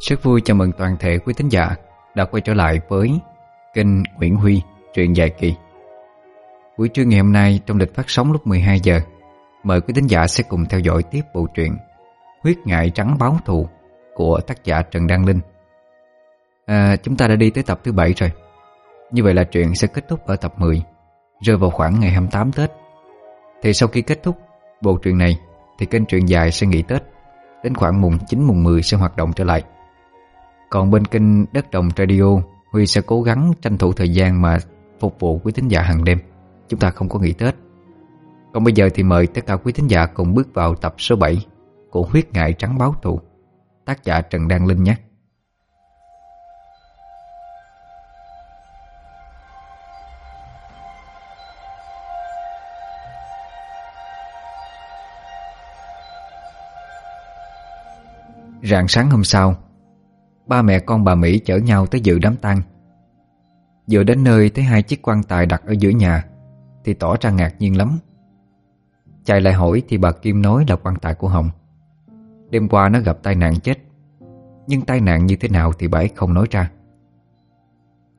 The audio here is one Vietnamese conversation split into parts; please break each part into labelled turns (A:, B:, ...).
A: Rất vui chào mừng toàn thể quý thính giả đã quay trở lại với kênh Nguyễn Huy truyện dài kỳ. Buổi trưa ngày hôm nay trong lịch phát sóng lúc 12 giờ, mời quý thính giả sẽ cùng theo dõi tiếp bộ truyện Huyết ngại trắng báo thù của tác giả Trần Đăng Linh. À, chúng ta đã đi tới tập thứ 7 rồi. Như vậy là truyện sẽ kết thúc ở tập 10, rơi vào khoảng ngày 28 Tết. Thì sau khi kết thúc bộ truyện này thì kênh truyện dài sẽ nghỉ Tết. Đến khoảng mùng 9 mùng 10 sẽ hoạt động trở lại. Còn bên kênh Đất Đồng Radio, Huy sẽ cố gắng tranh thủ thời gian mà phục vụ quý thính giả hàng đêm. Chúng ta không có nghỉ Tết. Còn bây giờ thì mời tất cả quý thính giả cùng bước vào tập số 7 Của Huyết Ngại Trắng Báo Thù. Tác giả Trần Đăng Linh nhé. Rạng sáng hôm sau Ba mẹ con bà Mỹ chở nhau tới dự đám tang. Vừa đến nơi thấy hai chiếc quan tài đặt ở giữa nhà, Thì tỏ ra ngạc nhiên lắm. Chạy lại hỏi thì bà Kim nói là quan tài của Hồng. Đêm qua nó gặp tai nạn chết, Nhưng tai nạn như thế nào thì bà ấy không nói ra.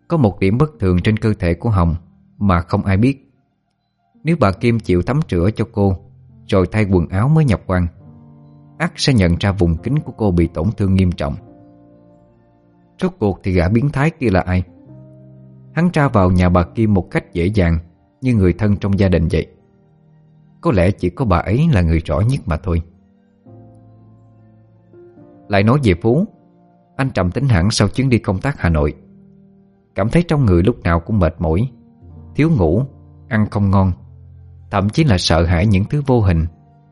A: Có một điểm bất thường trên cơ thể của Hồng Mà không ai biết. Nếu bà Kim chịu tắm rửa cho cô, Rồi thay quần áo mới nhập quan ắt sẽ nhận ra vùng kính của cô bị tổn thương nghiêm trọng. Rốt cuộc thì gã biến thái kia là ai? Hắn ra vào nhà bà Kim một cách dễ dàng, Như người thân trong gia đình vậy. Có lẽ chỉ có bà ấy là người rõ nhất mà thôi. Lại nói về Phú, Anh trầm tính hẳn sau chuyến đi công tác Hà Nội. Cảm thấy trong người lúc nào cũng mệt mỏi, Thiếu ngủ, Ăn không ngon. Thậm chí là sợ hãi những thứ vô hình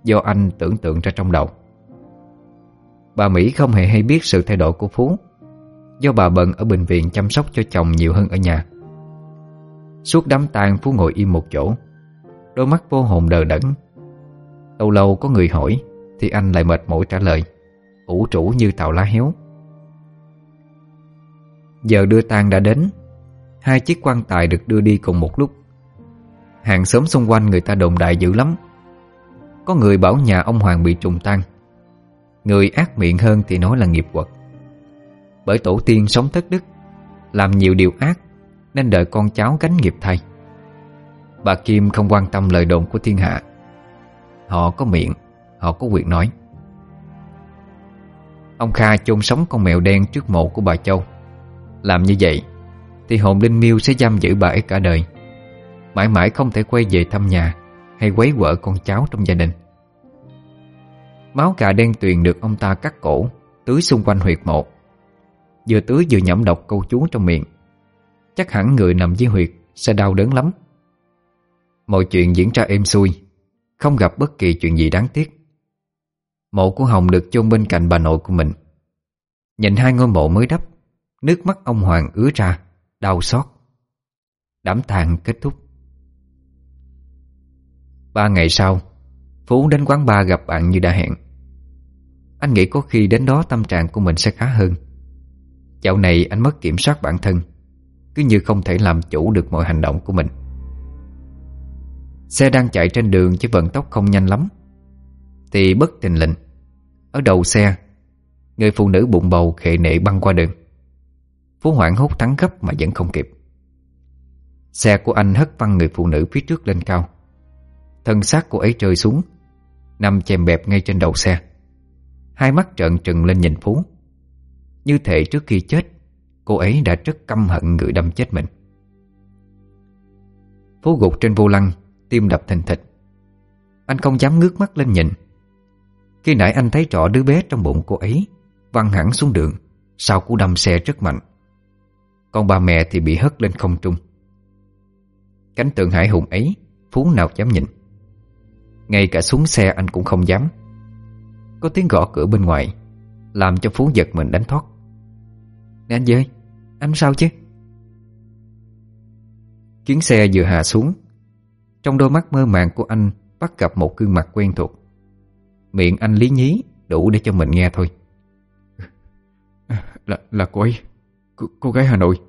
A: Do anh tưởng tượng ra trong đầu. Bà Mỹ không hề hay biết sự thay đổi của Phú. Do bà bận ở bệnh viện chăm sóc cho chồng nhiều hơn ở nhà. Suốt đám tang Phú ngồi im một chỗ. Đôi mắt vô hồn đờ đẫn. Lâu lâu có người hỏi Thì anh lại mệt mỏi trả lời ủ trũ như tàu lá héo. Giờ đưa tang đã đến Hai chiếc quan tài được đưa đi cùng một lúc. Hàng xóm xung quanh người ta đồn đại dữ lắm. Có người bảo nhà ông Hoàng bị trùng tang, Người ác miệng hơn thì nói là nghiệp quật. Bởi tổ tiên sống thất đức, Làm nhiều điều ác, Nên đợi con cháu gánh nghiệp thay. Bà Kim không quan tâm lời đồn của thiên hạ. Họ có miệng, Họ có quyền nói. Ông Kha chôn sống con mèo đen trước mộ của bà Châu. Làm như vậy, Thì hồn linh miêu sẽ giam giữ bà ấy cả đời. Mãi mãi không thể quay về thăm nhà Hay quấy quở con cháu trong gia đình. Máu gà đen tuyền được ông ta cắt cổ, Tưới xung quanh huyệt mộ. Vừa tưới vừa nhẩm độc câu chú trong miệng. Chắc hẳn người nằm dưới huyệt Sẽ đau đớn lắm. Mọi chuyện diễn ra êm xuôi, Không gặp bất kỳ chuyện gì đáng tiếc. Mộ của Hồng được chôn bên cạnh bà nội của mình. Nhìn hai ngôi mộ mới đắp, Nước mắt ông Hoàng ứa ra, Đau xót. Đám tàn kết thúc. Ba ngày sau, Phú đến quán bar gặp bạn như đã hẹn. Anh nghĩ có khi đến đó tâm trạng của mình sẽ khá hơn. Dạo này anh mất kiểm soát bản thân, Cứ như không thể làm chủ được mọi hành động của mình. Xe đang chạy trên đường chứ vận tốc không nhanh lắm. Thì bất tình lệnh Ở đầu xe, Người phụ nữ bụng bầu khệ nệ băng qua đường. Phú hoảng hốt thắng gấp mà vẫn không kịp. Xe của anh hất văng người phụ nữ phía trước lên cao. Thân xác cô ấy rơi xuống, Nằm chèm bẹp ngay trên đầu xe. Hai mắt trợn trừng lên nhìn Phú. Như thể trước khi chết, Cô ấy đã rất căm hận người đâm chết mình. Phú gục trên vô lăng, Tim đập thình thịch. Anh không dám ngước mắt lên nhìn. Khi nãy anh thấy rõ đứa bé trong bụng cô ấy, Văng hẳn xuống đường, Sau cú đâm xe rất mạnh. Còn bà mẹ thì bị hất lên không trung. Cánh tượng hải hùng ấy, Phú nào dám nhìn. Ngay cả xuống xe anh cũng không dám. Có tiếng gõ cửa bên ngoài, Làm cho Phú giật mình đánh thoát. Nè anh ơi Anh sao chứ? Chuyến xe vừa hạ xuống Trong đôi mắt mơ màng của anh Bắt gặp một gương mặt quen thuộc. Miệng anh lý nhí Đủ để cho mình nghe thôi. Là, là cô ấy cô, cô gái Hà Nội.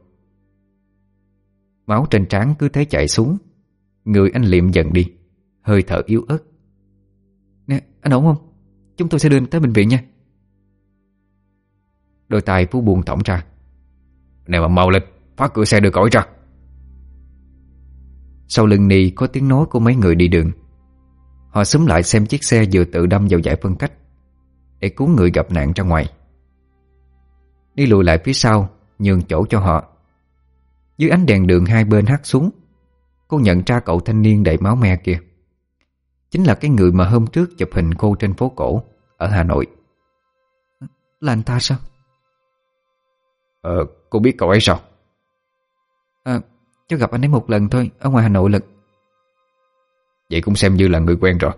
A: Máu trên trán cứ thế chạy xuống Người anh liệm dần đi Hơi thở yếu ớt. Nè anh ổn không? Chúng tôi sẽ đưa anh tới bệnh viện nha. Đôi tay Phú buông thõng ra Nè mà mau lên Phá cửa xe đưa cõi ra. Sau lưng Ni có tiếng nói của mấy người đi đường. Họ xúm lại xem chiếc xe vừa tự đâm vào giải phân cách Để cứu người gặp nạn ra ngoài. Đi lùi lại phía sau Nhường chỗ cho họ. Dưới ánh đèn đường hai bên hắt xuống Cô nhận ra cậu thanh niên đầy máu me kia. Chính là cái người mà hôm trước chụp hình cô trên phố cổ Ở Hà Nội. Là anh ta sao?
B: Ờ, cô biết cậu ấy sao?
A: À, cháu gặp anh ấy một lần thôi Ở ngoài Hà Nội lực
B: Vậy cũng xem như là người quen rồi.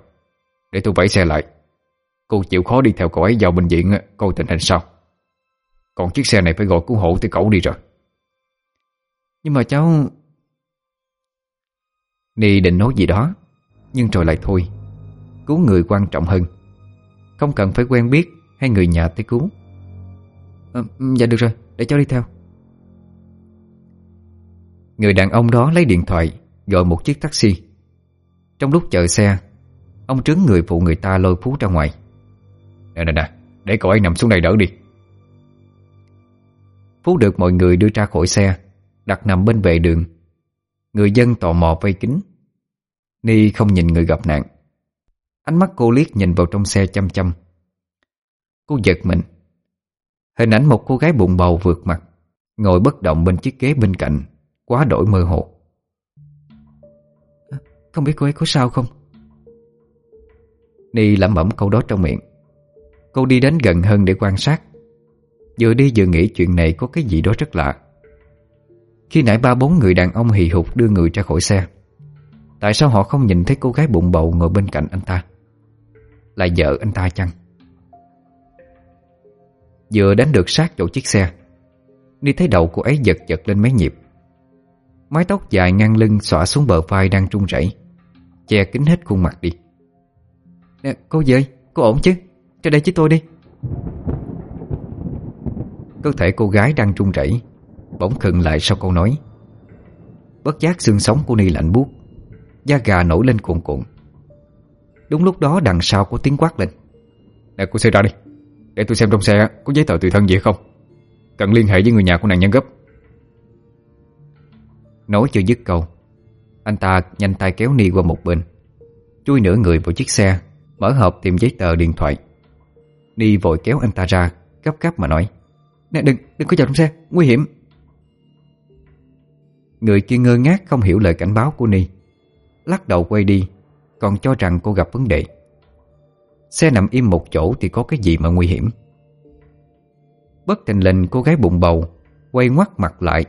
B: Để tôi vẫy xe lại. Cô chịu khó đi theo cậu ấy vào bệnh viện Coi tình hình sao? Còn chiếc xe này phải gọi cứu hộ tới cậu đi rồi.
A: Nhưng mà cháu Ni định nói gì đó Nhưng rồi lại thôi. Cứu người quan trọng hơn. Không cần phải quen biết hay người nhà tới cứu. À, Dạ được rồi Để cháu đi theo Người đàn ông đó lấy điện thoại, Gọi một chiếc taxi. Trong lúc chờ xe, Ông trứng người phụ người ta lôi Phú ra ngoài.
B: Nè nè nè, Để cậu ấy nằm xuống đây đỡ đi.
A: Phú được mọi người đưa ra khỏi xe, Đặt nằm bên vệ đường. Người dân tò mò vây kính Ni không nhìn người gặp nạn. Ánh mắt cô liếc nhìn vào trong xe chăm chăm. Cô giật mình. Hình ảnh một cô gái bụng bầu vượt mặt, Ngồi bất động bên chiếc ghế bên cạnh. Quá đổi mơ hồ. Không biết cô ấy có sao không? Ni lẩm bẩm câu đó trong miệng. Cô đi đến gần hơn để quan sát. Vừa đi vừa nghĩ chuyện này có cái gì đó rất lạ. Khi nãy ba bốn người đàn ông hì hục đưa người ra khỏi xe Tại sao họ không nhìn thấy cô gái bụng bầu ngồi bên cạnh anh ta? Là vợ anh ta chăng? Vừa đến được sát chỗ chiếc xe Ni thấy đầu cô ấy giật giật lên mấy nhịp Mái tóc dài ngang lưng xõa xuống bờ vai đang trung rẩy, Che kín hết khuôn mặt đi. Nè, cô dơi Cô ổn chứ? Cho đây với tôi đi. Cơ thể cô gái đang trung rẩy, Bỗng khựng lại sau câu nói. Bất giác xương sống của Ni lạnh buốt, Da gà nổi lên cuộn cuộn. Đúng lúc đó đằng sau có tiếng quát lên.
B: Nè, cô xe ra đi, Để tôi xem trong xe có giấy tờ tùy thân gì không? Cần liên hệ với người nhà của nạn nhân gấp.
A: Nói chưa dứt câu. Anh ta nhanh tay kéo Ni qua một bên. Chui nửa người vào chiếc xe Mở hộp tìm giấy tờ điện thoại. Ni vội kéo anh ta ra Gấp gáp mà nói Nè đừng, đừng có vào trong xe, nguy hiểm. Người kia ngơ ngác không hiểu lời cảnh báo của Ni. Lắc đầu quay đi Còn cho rằng cô gặp vấn đề. Xe nằm im một chỗ thì có cái gì mà nguy hiểm? Bất tình lình cô gái bụng bầu Quay ngoắt mặt lại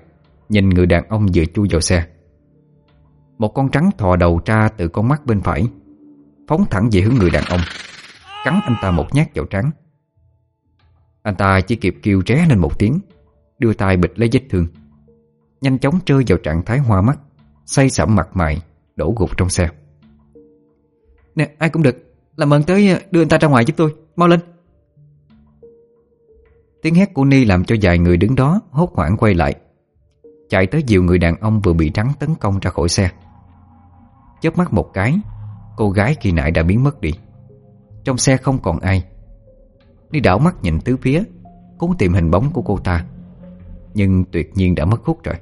A: Nhìn người đàn ông vừa chui vào xe. Một con trắng thò đầu ra từ con mắt bên phải, Phóng thẳng về hướng người đàn ông, Cắn anh ta một nhát vào trắng Anh ta chỉ kịp kêu ré lên một tiếng, Đưa tay bịch lấy vết thương, Nhanh chóng rơi vào trạng thái hoa mắt, Say sẩm mặt mày, Đổ gục trong xe. Nè, ai cũng được, Làm ơn tới ờ, đưa anh ta ra ngoài giúp tôi, Mau lên. Tiếng hét của Ni làm cho vài người đứng đó Hốt hoảng quay lại. Chạy tới dìu người đàn ông vừa bị trắng tấn công ra khỏi xe. Chớp mắt một cái, Cô gái kỳ nại đã biến mất đi. Trong xe không còn ai. Đi đảo mắt nhìn tứ phía Cố tìm hình bóng của cô ta. Nhưng tuyệt nhiên đã mất hút rồi.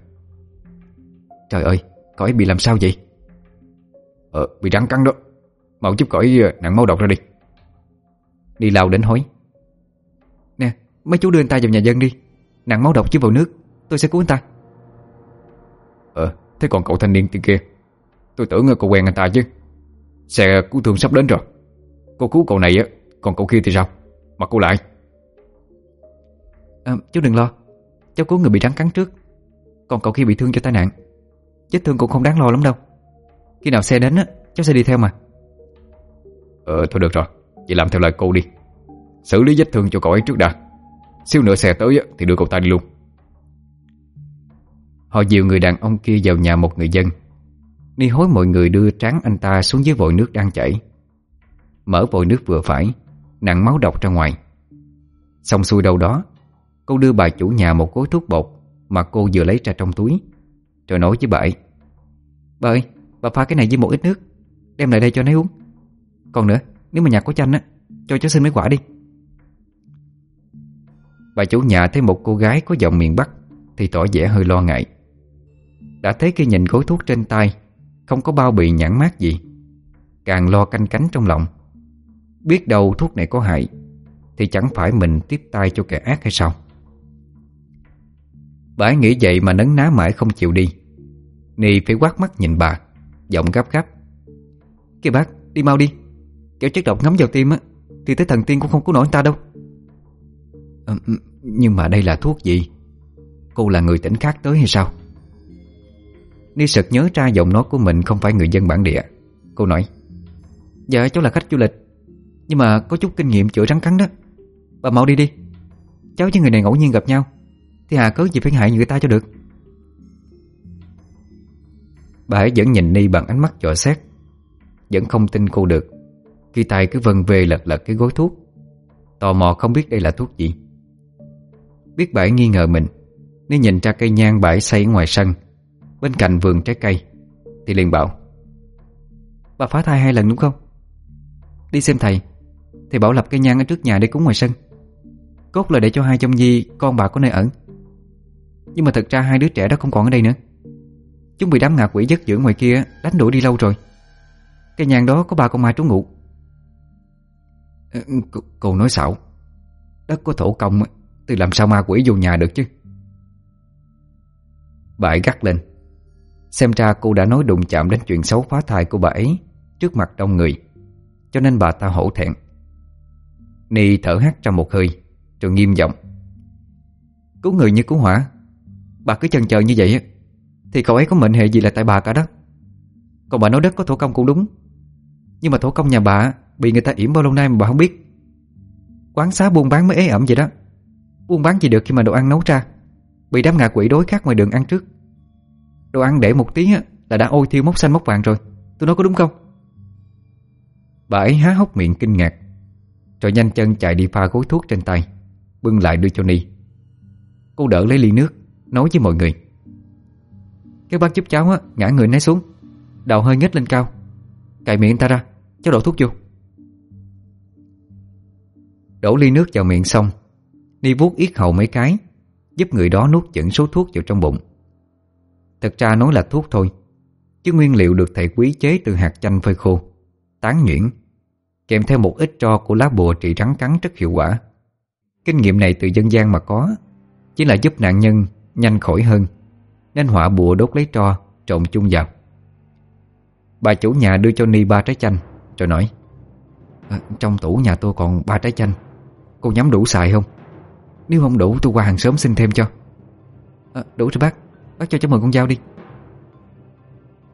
A: Trời ơi cõi bị làm sao vậy?
B: Ờ bị rắn cắn đó. Mau giúp cõi ờ, nặng máu độc ra đi.
A: Đi lao đến hối. Nè, mấy chú đưa anh ta vào nhà dân đi. Nặng máu độc chứ vào nước, Tôi sẽ cứu anh ta.
B: Ờ thế còn cậu thanh niên kia? Tôi tưởng cô quen anh ta chứ. Xe cứu thương sắp đến rồi. Cô cứu cậu này á Còn cậu kia thì sao? Mà cô lại?
A: À, Chú đừng lo. Cháu cứu người bị rắn cắn trước. Còn cậu kia bị thương cho tai nạn. Vết thương cũng không đáng lo lắm đâu. Khi nào xe đến á Cháu sẽ đi theo mà.
B: Ờ thôi được rồi. Vậy làm theo lời cô đi. Xử lý vết thương cho cậu ấy trước đã. Xíu nữa xe tới thì đưa cậu ta đi luôn
A: Họ dìu người đàn ông kia vào nhà một người dân. Ni hối mọi người đưa tráng anh ta xuống dưới vòi nước đang chảy. Mở vòi nước vừa phải Nặng máu độc ra ngoài. Xong xuôi đâu đó Cô đưa bà chủ nhà một gói thuốc bột Mà cô vừa lấy ra trong túi Rồi nói với bà ấy Bà ơi, bà pha cái này với một ít nước Đem lại đây cho nó uống. Còn nữa, nếu mà nhà có chanh á Cho cháu xin mấy quả đi. Bà chủ nhà thấy một cô gái có giọng miền Bắc Thì tỏ vẻ hơi lo ngại. Đã thấy khi nhìn gói thuốc trên tay Không có bao bì nhãn mát gì. Càng lo canh cánh trong lòng. Biết đâu thuốc này có hại Thì chẳng phải mình tiếp tay cho kẻ ác hay sao? Bà ấy nghĩ vậy mà nấn ná mãi không chịu đi. Nì phải quát mắt nhìn bà Giọng gấp gáp. Kìa bác, đi mau đi. Kéo chất độc ngấm vào tim á Thì tới thần tiên cũng không cứu nổi ta đâu. À, Nhưng mà đây là thuốc gì? Cô là người tỉnh khác tới hay sao? Ni sực nhớ ra giọng nói của mình Không phải người dân bản địa. Cô nói Dạ cháu là khách du lịch, Nhưng mà có chút kinh nghiệm chữa rắn cắn đó. Bà mau đi đi, Cháu với người này ngẫu nhiên gặp nhau. Thì hà cớ gì phải hại người ta cho được? Bà ấy vẫn nhìn Ni bằng ánh mắt dò xét, Vẫn không tin cô được. Khi tay cứ vân về lật lật cái gối thuốc, Tò mò không biết đây là thuốc gì. Biết bà ấy nghi ngờ mình, Ni nhìn ra cây nhang bà ấy xây ngoài sân. Bên cạnh vườn trái cây. Thì liền bảo, Bà phá thai hai lần đúng không? Đi xem thầy. Thầy bảo lập cây nhang ở trước nhà để cúng ngoài sân. Cốt là để cho hai trong nhi, Con bà có nơi ẩn Nhưng mà thật ra hai đứa trẻ đó không còn ở đây nữa. Chúng bị đám ngạ quỷ giấc dưỡng ngoài kia Đánh đuổi đi lâu rồi. Cây nhang đó có ba con ma trú ngụ. Ờ, C Cô nói xạo. Đất có thổ công Thì làm sao ma quỷ vô nhà được chứ? Bà ấy gắt lên. Xem ra cô đã nói đụng chạm đến chuyện xấu phá thai của bà ấy Trước mặt đông người, Cho nên bà ta hổ thẹn. Ni thở hắt ra một hơi, Rồi nghiêm giọng. Cứu người như cứu hỏa, Bà cứ chần chờ như vậy Thì cậu ấy có mệnh hệ gì là tại bà cả đó. Còn bà nói đất có thổ công cũng đúng, Nhưng mà thổ công nhà bà Bị người ta yểm bao lâu nay mà bà không biết. Quán xá buôn bán mới ế ẩm vậy đó, Buôn bán gì được khi mà đồ ăn nấu ra, Bị đám ngạ quỷ đối khác ngoài đường ăn trước. Đồ ăn để một tí là đã ôi thiêu mốc xanh mốc vàng rồi. Tôi nói có đúng không? Bà ấy há hốc miệng kinh ngạc. Rồi nhanh chân chạy đi pha gối thuốc trên tay Bưng lại đưa cho Ni. Cô đỡ lấy ly nước Nói với mọi người. Cái bác giúp cháu á, ngã người né xuống. Đầu hơi nhếch lên cao. Cài miệng ta ra, cháu đổ thuốc vô. Đổ ly nước vào miệng xong Ni vuốt yết hầu mấy cái Giúp người đó nuốt chửng số thuốc vào trong bụng. Thật ra nói là thuốc thôi Chứ nguyên liệu được thầy quý chế từ hạt chanh phơi khô. Tán nhuyễn Kèm theo một ít tro của lá bùa trị rắn cắn rất hiệu quả. Kinh nghiệm này từ dân gian mà có Chỉ là giúp nạn nhân nhanh khỏi hơn Nên họa bùa đốt lấy tro Trộn chung vào. Bà chủ nhà đưa cho Ni ba trái chanh Rồi nói à, Trong tủ nhà tôi còn ba trái chanh Cô nhắm đủ xài không? Nếu không đủ tôi qua hàng sớm xin thêm cho. À, Đủ rồi bác. Bác cho cháu mượn con dao đi.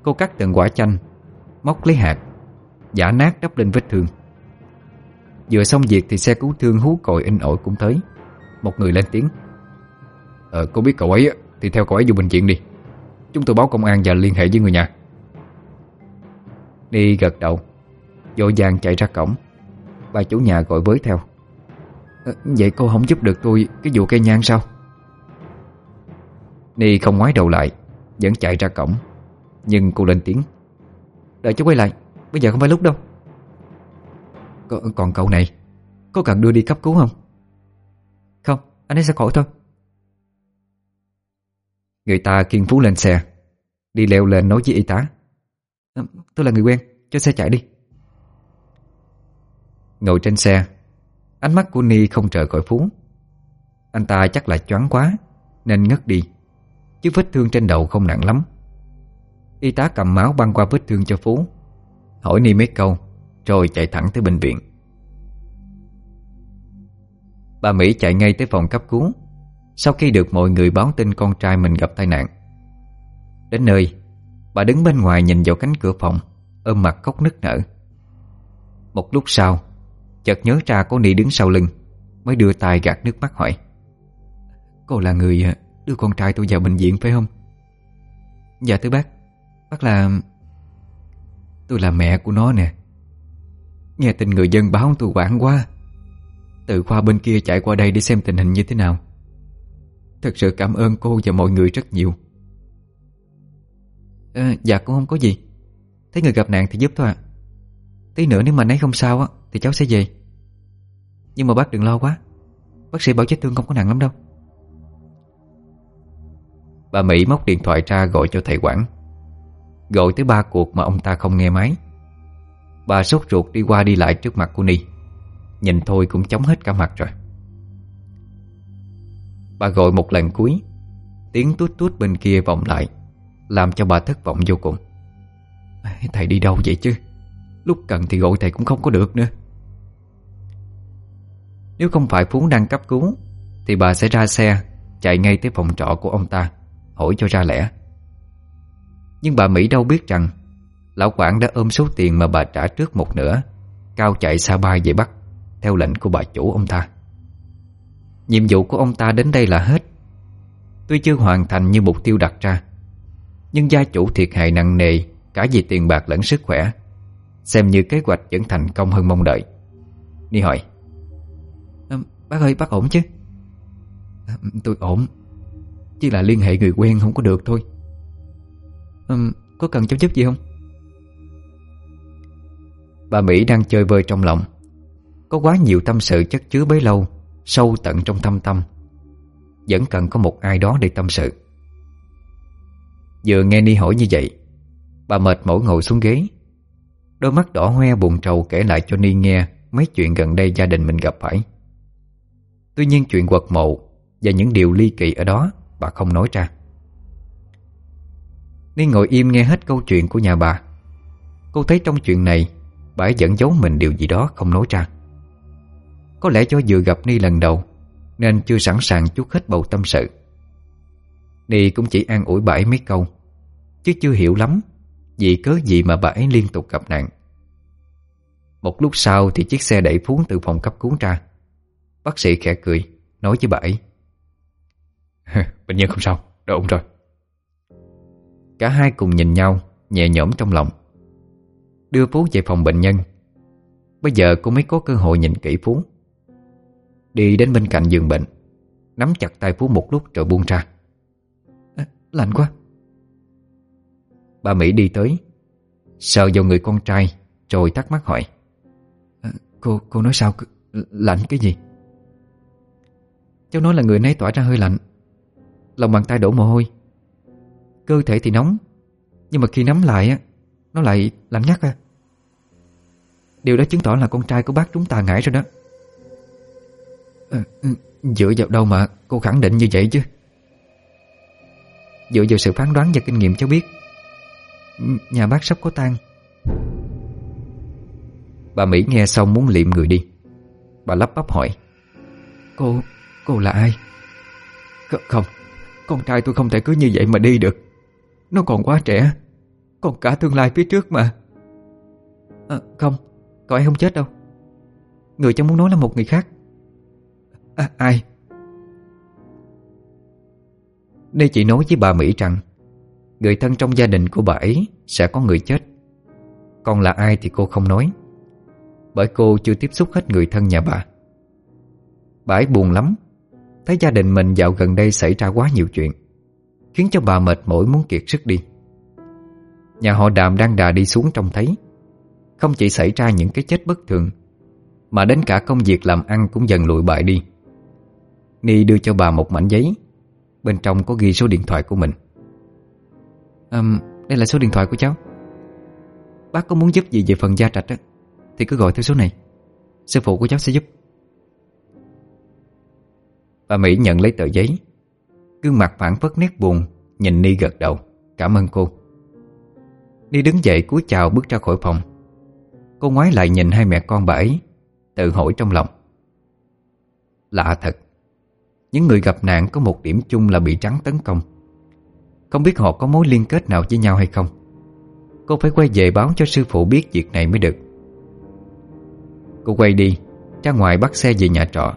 A: Cô cắt từng quả chanh Móc lấy hạt Giả nát đắp lên vết thương. Vừa xong việc thì xe cứu thương hú còi in ỏi cũng tới. Một người lên tiếng. Ờ cô biết cậu ấy Thì theo cậu ấy vô bệnh viện đi. Chúng tôi báo công an và liên hệ với người nhà. Đi gật đầu Vội vàng chạy ra cổng. Bà chủ nhà gọi với theo. À, Vậy cô không giúp được tôi Cái vụ cây nhang sao? Ni không ngoái đầu lại Vẫn chạy ra cổng. Nhưng cô lên tiếng. Đợi cháu quay lại Bây giờ không phải lúc đâu. Còn, còn cậu này Có cần đưa đi cấp cứu không? Không anh ấy sẽ khỏi thôi. Người ta kiên phú lên xe Đi leo lên nói với y tá. Ờ, tôi là người quen Cho xe chạy đi. Ngồi trên xe Ánh mắt của Ni không rời khỏi Phú. Anh ta chắc là choáng quá Nên ngất đi. Chứ vết thương trên đầu không nặng lắm. Y tá cầm máu băng qua vết thương cho Phú, Hỏi Ni mấy câu, Rồi chạy thẳng tới bệnh viện. Bà Mỹ chạy ngay tới phòng cấp cứu. Sau khi được mọi người báo tin con trai mình gặp tai nạn, Đến nơi, Bà đứng bên ngoài nhìn vào cánh cửa phòng, Ôm mặt khóc nức nở. Một lúc sau, Chợt nhớ ra có Ni đứng sau lưng, Mới đưa tay gạt nước mắt hỏi, Cô là người à? Đưa con trai tôi vào bệnh viện phải không? Dạ thưa bác. Bác là... Tôi là mẹ của nó nè. Nghe tin người dân báo tôi quảng quá. Từ khoa bên kia chạy qua đây để xem tình hình như thế nào. Thật sự cảm ơn cô và mọi người rất nhiều. À, Dạ cũng không có gì. Thấy người gặp nạn thì giúp thôi ạ. Tí nữa nếu mà nấy không sao á Thì cháu sẽ về. Nhưng mà bác đừng lo quá. Bác sĩ bảo vết thương không có nặng lắm đâu.
B: Bà Mỹ móc điện thoại ra gọi cho thầy quản. Gọi tới ba cuộc mà ông ta không nghe máy. Bà sốt ruột đi qua đi lại trước mặt của Ni. Nhìn thôi cũng chóng hết cả mặt rồi. Bà gọi một lần cuối. Tiếng tút tút bên kia vọng lại, Làm cho bà thất vọng vô cùng.
A: Thầy đi đâu vậy chứ? Lúc cần thì gọi thầy cũng không có được nữa.
B: Nếu không phải Phú đang cấp cứu, Thì bà sẽ ra xe, Chạy ngay tới phòng trọ của ông ta. Hỏi cho ra lẽ. Nhưng bà Mỹ đâu biết rằng Lão quản đã ôm số tiền mà bà trả trước một nửa Cao chạy xa bay về Bắc Theo lệnh của bà chủ ông ta. Nhiệm vụ của ông ta đến đây là hết. Tuy chưa hoàn thành như mục tiêu đặt ra Nhưng gia chủ thiệt hại nặng nề Cả về tiền bạc lẫn sức khỏe Xem như kế hoạch vẫn thành công hơn mong đợi. Ni hỏi
A: à, Bác ơi bác ổn chứ? À, Tôi ổn. Chỉ là liên hệ người quen không có được thôi. Uhm, Có cần cháu giúp gì không?
B: Bà Mỹ đang chơi vơi trong lòng. Có quá nhiều tâm sự chất chứa bấy lâu Sâu tận trong thâm tâm. Vẫn cần có một ai đó để tâm sự. Vừa nghe Ni hỏi như vậy Bà mệt mỏi ngồi xuống ghế. Đôi mắt đỏ hoe buồn trầu kể lại cho Ni nghe Mấy chuyện gần đây gia đình mình gặp phải. Tuy nhiên chuyện quật mộ Và những điều ly kỳ ở đó Bà không nói ra. Ni ngồi im nghe hết câu chuyện của nhà bà. Cô thấy trong chuyện này, Bà ấy vẫn giấu mình điều gì đó không nói ra. Có lẽ do vừa gặp Ni lần đầu, Nên chưa sẵn sàng chút hết bầu tâm sự. Ni cũng chỉ an ủi bà ấy mấy câu, Chứ chưa hiểu lắm Vì cớ gì mà bà ấy liên tục gặp nạn. Một lúc sau thì chiếc xe đẩy phuống từ phòng cấp cứu ra. Bác sĩ khẽ cười, Nói với bà ấy. Bệnh nhân không sao, đã ổn rồi. Cả hai cùng nhìn nhau Nhẹ nhõm trong lòng. Đưa Phú về phòng bệnh nhân. Bây giờ cô mới có cơ hội nhìn kỹ Phú. Đi đến bên cạnh giường bệnh Nắm chặt tay Phú một lúc rồi buông ra.
A: À, Lạnh quá.
B: Bà Mỹ đi tới Sờ vào người con trai Rồi thắc mắc hỏi
A: à, Cô cô nói sao? Lạnh cái gì? Cháu nói là người nấy tỏa ra hơi lạnh Lòng bàn tay đổ mồ hôi. Cơ thể thì nóng Nhưng mà khi nắm lại á Nó lại lạnh ngắt à. Điều đó chứng tỏ là con trai của bác chúng ta ngại rồi đó. À, Dựa vào đâu mà cô khẳng định như vậy chứ? Dựa vào sự phán đoán và kinh nghiệm cháu biết Nhà bác sắp có tang,
B: Bà Mỹ nghe xong muốn liệm người đi. Bà lắp bắp hỏi
A: Cô, cô là ai? Không, con trai tôi không thể cứ như vậy mà đi được. Nó còn quá trẻ Còn cả tương lai phía trước mà. À, Không, cậu ấy không chết đâu. Người cháu muốn nói là một người khác. À, Ai?
B: Đây chị nói với bà Mỹ rằng Người thân trong gia đình của bà ấy Sẽ có người chết. Còn là ai thì cô không nói Bởi cô chưa tiếp xúc hết người thân nhà bà. Bà ấy buồn lắm. Thấy gia đình mình dạo gần đây xảy ra quá nhiều chuyện Khiến cho bà mệt mỏi muốn kiệt sức đi. Nhà họ đàm đang đà đi xuống trông thấy. Không chỉ xảy ra những cái chết bất thường Mà đến cả công việc làm ăn cũng dần lụi bại đi. Ni đưa cho bà một mảnh giấy Bên trong có ghi số điện thoại của mình.
A: Um, Đây là số điện thoại của cháu. Bác có muốn giúp gì về phần gia trạch á Thì cứ gọi theo số này. Sư phụ của cháu sẽ giúp.
B: Bà Mỹ nhận lấy tờ giấy. Gương mặt phản phất nét buồn, Nhìn Ni gật đầu, Cảm ơn cô. Ni đứng dậy cúi chào bước ra khỏi phòng. Cô ngoái lại nhìn hai mẹ con bà ấy, Tự hỏi trong lòng. Lạ thật, Những người gặp nạn có một điểm chung là bị trắng tấn công. Không biết họ có mối liên kết nào với nhau hay không? Cô phải quay về báo cho sư phụ biết việc này mới được. Cô quay đi, Ra ngoài bắt xe về nhà trọ.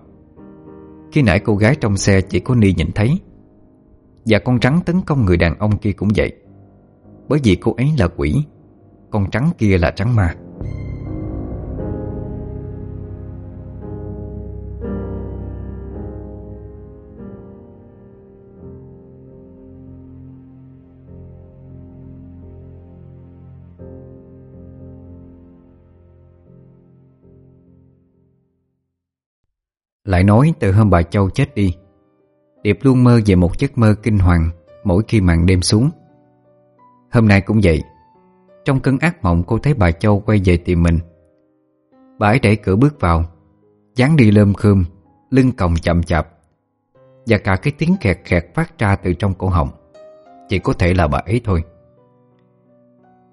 B: Khi nãy cô gái trong xe chỉ có Ni nhìn thấy. Và con trắng tấn công người đàn ông kia cũng vậy. Bởi vì cô ấy là quỷ, Con trắng kia là trắng ma.
A: Lại nói từ hôm bà Châu chết đi. Điệp luôn mơ về một giấc mơ kinh hoàng Mỗi khi màn đêm xuống. Hôm nay cũng vậy. Trong cơn ác mộng, cô thấy bà Châu quay về tìm mình. Bà ấy đẩy cửa bước vào dáng đi lơm khơm, Lưng còng chậm chạp, Và cả cái tiếng kẹt kẹt phát ra từ trong cổ họng. Chỉ có thể là bà ấy thôi.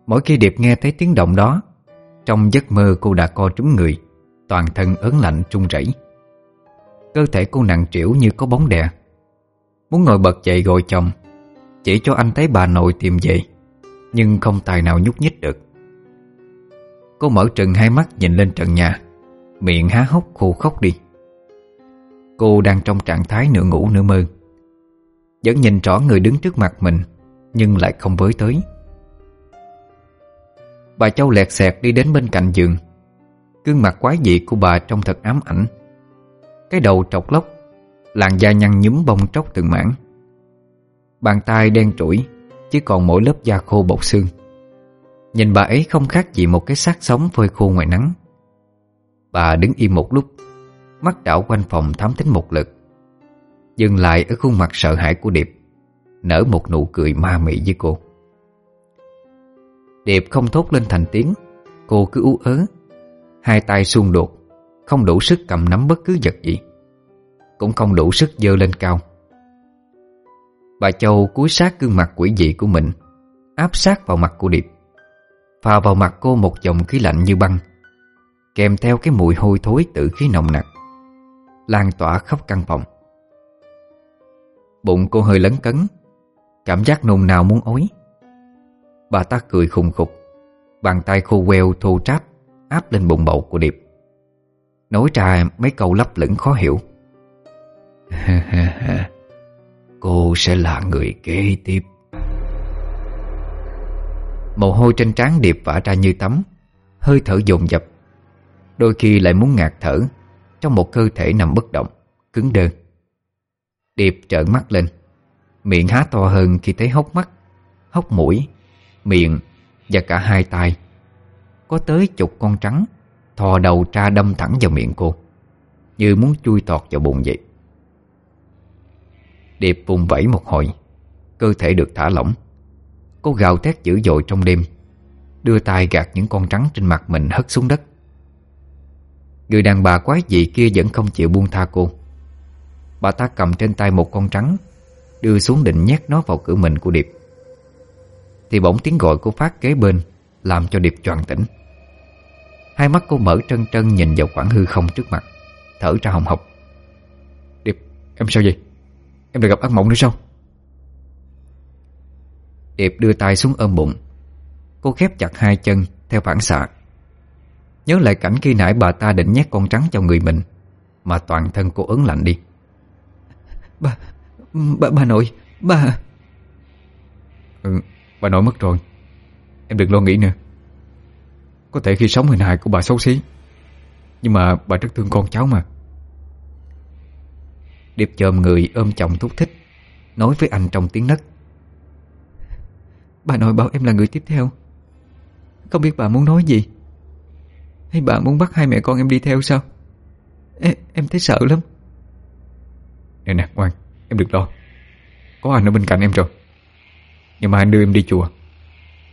A: Mỗi khi Điệp nghe thấy tiếng động đó, Trong giấc mơ cô đã co trúng người, Toàn thân ớn lạnh trung rẩy. Cơ thể cô nặng trĩu như có bóng đè. Muốn ngồi bật dậy gọi chồng, Chỉ cho anh thấy bà nội tìm về, Nhưng không tài nào nhúc nhích được. Cô mở trừng hai mắt nhìn lên trần nhà, Miệng há hốc khô khóc đi. Cô đang trong trạng thái nửa ngủ nửa mơ. Vẫn nhìn rõ người đứng trước mặt mình, Nhưng lại không với tới. Bà Châu lẹt xẹt đi đến bên cạnh giường. Gương mặt quái dị của bà trông thật ám ảnh. Cái đầu trọc lóc, Làn da nhăn nhúm bông tróc từng mảng. Bàn tay đen trũi, Chỉ còn mỗi lớp da khô bọc xương. Nhìn bà ấy không khác gì một cái xác sống phơi khô ngoài nắng. Bà đứng im một lúc, Mắt đảo quanh phòng thám thính một lượt. Dừng lại ở khuôn mặt sợ hãi của Điệp, Nở một nụ cười ma mị với cô. Điệp không thốt lên thành tiếng, Cô cứ ú ớ, Hai tay xung đột. Không đủ sức cầm nắm bất cứ vật gì, Cũng không đủ sức dơ lên cao. Bà Châu cúi sát gương mặt quỷ dị của mình, Áp sát vào mặt của Điệp, Phà vào mặt cô một dòng khí lạnh như băng, Kèm theo cái mùi hôi thối tự khí nồng nặc, Lan tỏa khắp căn phòng. Bụng cô hơi lấn cấn, Cảm giác nôn nào muốn ối Bà ta cười khùng khục, Bàn tay khô queo thô tráp Áp lên bụng bầu của Điệp. Nói ra mấy câu lấp lửng khó hiểu. Cô sẽ là người kế tiếp. Mồ hôi trên trán Điệp vã ra như tắm. Hơi thở dồn dập. Đôi khi lại muốn ngạt thở. Trong một cơ thể nằm bất động Cứng đơ. Điệp trợn mắt lên. Miệng há to hơn khi thấy hốc mắt Hốc mũi Miệng và cả hai tay Có tới chục con trắng Thò đầu tra đâm thẳng vào miệng cô, Như muốn chui tọt vào bụng vậy. Điệp vùng vẫy một hồi, Cơ thể được thả lỏng. Cô gào thét dữ dội trong đêm, Đưa tay gạt những con trắng trên mặt mình hất xuống đất. Người đàn bà quái dị kia vẫn không chịu buông tha cô. Bà ta cầm trên tay một con trắng, Đưa xuống định nhét nó vào cửa mình của Điệp. Thì bỗng tiếng gọi của Phát kế bên Làm cho Điệp choàng tỉnh. Hai mắt cô mở trân trân nhìn vào khoảng hư không trước mặt. Thở ra hồng hộc. Điệp, em sao vậy? Em đã gặp ác mộng nữa sao? Điệp đưa tay xuống ôm bụng. Cô khép chặt hai chân Theo phản xạ. Nhớ lại cảnh khi nãy bà ta định nhét con trắng cho người mình Mà toàn thân cô ớn lạnh đi. Bà, bà, bà nội, bà
B: Ừ, bà nội mất rồi. Em đừng lo nghĩ nữa có thể khi sống hình hài của bà xấu xí. Nhưng mà bà rất thương con cháu mà.
A: Điệp chồm người ôm chồng thúc thích Nói với anh trong tiếng nấc. Bà nội bảo em là người tiếp theo. Không biết bà muốn nói gì. Hay bà muốn bắt hai mẹ con em đi theo sao? Em, em thấy sợ lắm.
B: Nè nè ngoan Em đừng lo. Có anh ở bên cạnh em rồi. Nhưng mà anh đưa em đi chùa.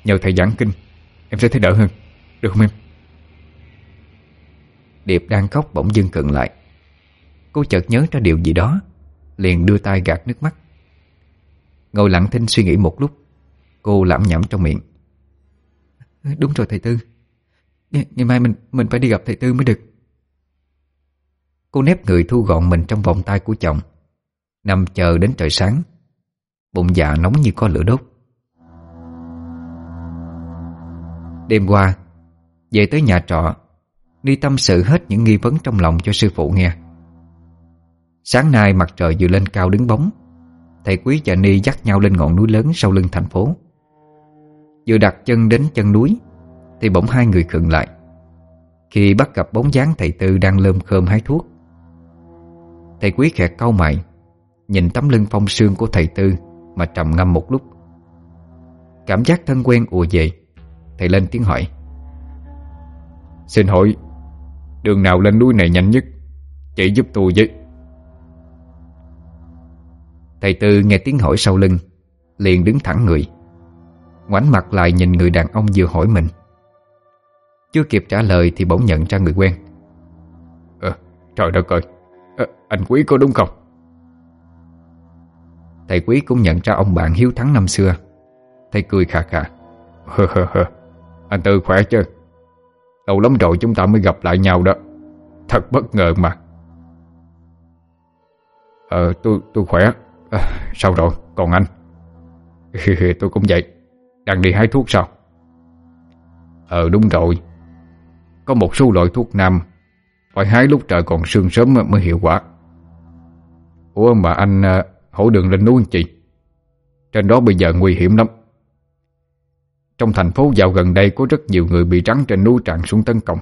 B: Nhờ thầy giảng kinh Em sẽ thấy đỡ hơn. Được không em?
A: Điệp đang khóc bỗng dưng cận lại. Cô chợt nhớ ra điều gì đó Liền đưa tay gạt nước mắt. Ngồi lặng thinh suy nghĩ một lúc Cô lẩm nhẩm trong miệng. Đúng rồi thầy Tư. Ngày, ngày mai mình mình phải đi gặp thầy Tư mới được. Cô nép người thu gọn mình trong vòng tay của chồng Nằm chờ đến trời sáng. Bụng dạ nóng như có lửa đốt. Đêm qua về tới nhà trọ Ni tâm sự hết những nghi vấn trong lòng cho sư phụ nghe. Sáng nay mặt trời vừa lên cao đứng bóng. Thầy Quý và Ni dắt nhau lên ngọn núi lớn sau lưng thành phố. Vừa đặt chân đến chân núi, Thì bỗng hai người khựng lại. Khi bắt gặp bóng dáng thầy Tư đang lơm khơm hái thuốc. Thầy Quý khẽ cau mày, Nhìn tấm lưng phong sương của thầy Tư Mà trầm ngâm một lúc. Cảm giác thân quen ùa về, Thầy lên tiếng hỏi.
B: Xin hỏi Đường nào lên núi này nhanh nhất?
C: Chị giúp tôi với.
B: Thầy Tư nghe tiếng hỏi sau lưng Liền đứng thẳng người. Ngoảnh mặt lại nhìn người đàn ông vừa hỏi mình. Chưa kịp trả lời Thì bỗng nhận ra người quen.
C: À, Trời đất ơi! À, Anh Quý có đúng không?
B: Thầy Quý cũng nhận ra ông bạn hiếu thắng năm xưa. Thầy cười khà khà.
C: Anh Tư khỏe chứ? Lâu lắm rồi chúng ta mới gặp lại nhau đó. Thật bất ngờ mà. Ờ tôi tôi khỏe. À, Sao rồi? Còn anh? Tôi cũng vậy. Đang đi hái thuốc sao? Ờ đúng rồi. Có một số loại thuốc nam Phải hái lúc trời còn sương sớm mới hiệu quả. Ủa mà anh ờ, hổ đường lên núi chị Trên đó bây giờ nguy hiểm lắm. Trong thành phố dạo gần đây Có rất nhiều người bị rắn trên núi tràn xuống tấn công.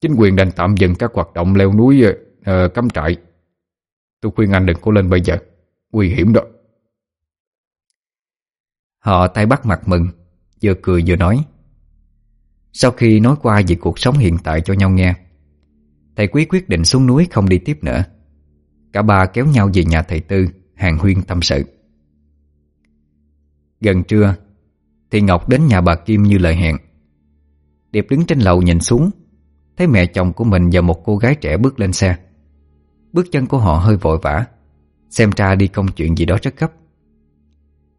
C: Chính quyền đành tạm dừng các hoạt động leo núi uh, cắm trại. Tôi khuyên anh đừng có lên bây giờ. Nguy hiểm đó.
B: Họ tay bắt mặt mừng Vừa cười vừa nói. Sau khi nói qua về cuộc sống hiện tại cho nhau nghe Thầy Quý quyết định xuống núi không đi tiếp nữa. Cả ba kéo nhau về nhà thầy Tư Hàng huyên tâm sự. Gần trưa thì Ngọc đến nhà bà Kim như lời hẹn. Điệp đứng trên lầu nhìn xuống Thấy mẹ chồng của mình và một cô gái trẻ bước lên xe. Bước chân của họ hơi vội vã Xem ra đi công chuyện gì đó rất gấp.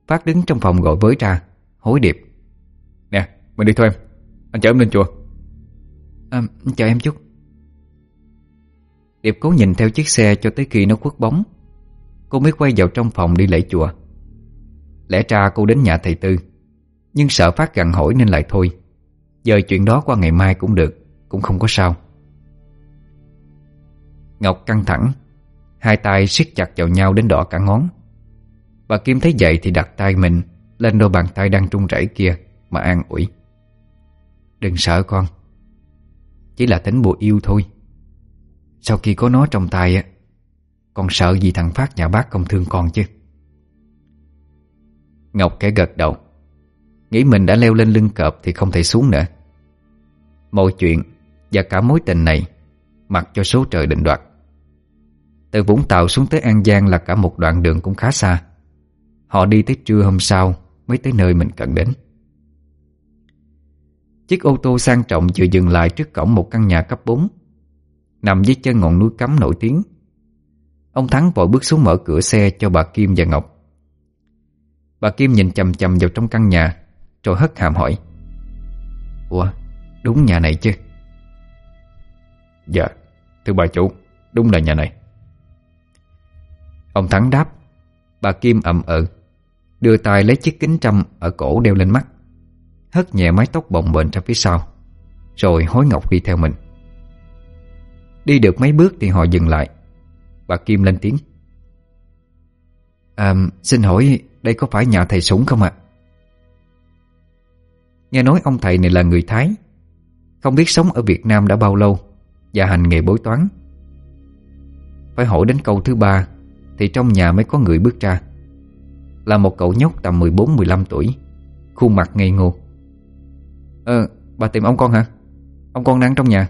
B: Phát đứng trong phòng gọi với ra Hối Điệp.
C: Nè, mình đi thôi em. Anh chở em lên chùa.
B: À, Chờ em chút. Điệp cố nhìn theo chiếc xe cho tới khi nó khuất bóng. Cô mới quay vào trong phòng đi lễ chùa. Lẽ ra cô đến nhà thầy Tư nhưng sợ Phát gặn hỏi nên lại thôi. Giờ chuyện đó qua ngày mai cũng được, Cũng không có sao. Ngọc căng thẳng, Hai tay siết chặt vào nhau đến đỏ cả ngón. Bà Kim thấy vậy thì đặt tay mình Lên đôi bàn tay đang trung rẩy kia Mà an ủi. Đừng sợ con, Chỉ là tính bùa yêu thôi. Sau khi có nó trong tay á, Con sợ gì thằng Phát nhà bác không thương con chứ? Ngọc kẻ gật đầu. Nghĩ mình đã leo lên lưng cọp Thì không thể xuống nữa. Mọi chuyện và cả mối tình này Mặc cho số trời định đoạt. Từ Vũng Tàu xuống tới An Giang là cả một đoạn đường cũng khá xa. Họ đi tới trưa hôm sau Mới tới nơi mình cần đến. Chiếc ô tô sang trọng vừa dừng lại trước cổng một căn nhà cấp 4 Nằm dưới chân ngọn núi cấm nổi tiếng. Ông Thắng vội bước xuống mở cửa xe cho bà Kim và Ngọc. Bà Kim nhìn chầm chầm vào trong căn nhà rồi hất hàm hỏi Ủa, đúng nhà này chứ?
C: Dạ, thưa bà chủ, đúng là nhà này
B: Ông Thắng đáp Bà Kim ậm ừ Đưa tay lấy chiếc kính trăm ở cổ đeo lên mắt Hất nhẹ mái tóc bồng bềnh ra phía sau Rồi hối Ngọc đi theo mình Đi được mấy bước thì họ dừng lại Bà Kim lên tiếng À, xin hỏi đây có phải nhà thầy Súng không ạ? Nghe nói ông thầy này là người Thái. Không biết sống ở Việt Nam đã bao lâu Và hành nghề bói toán. Phải hỏi đến câu thứ ba Thì trong nhà mới có người bước ra. Là một cậu nhóc tầm 14-15 tuổi Khuôn mặt ngây ngô. Ờ, bà tìm ông con hả? Ông con đang trong nhà.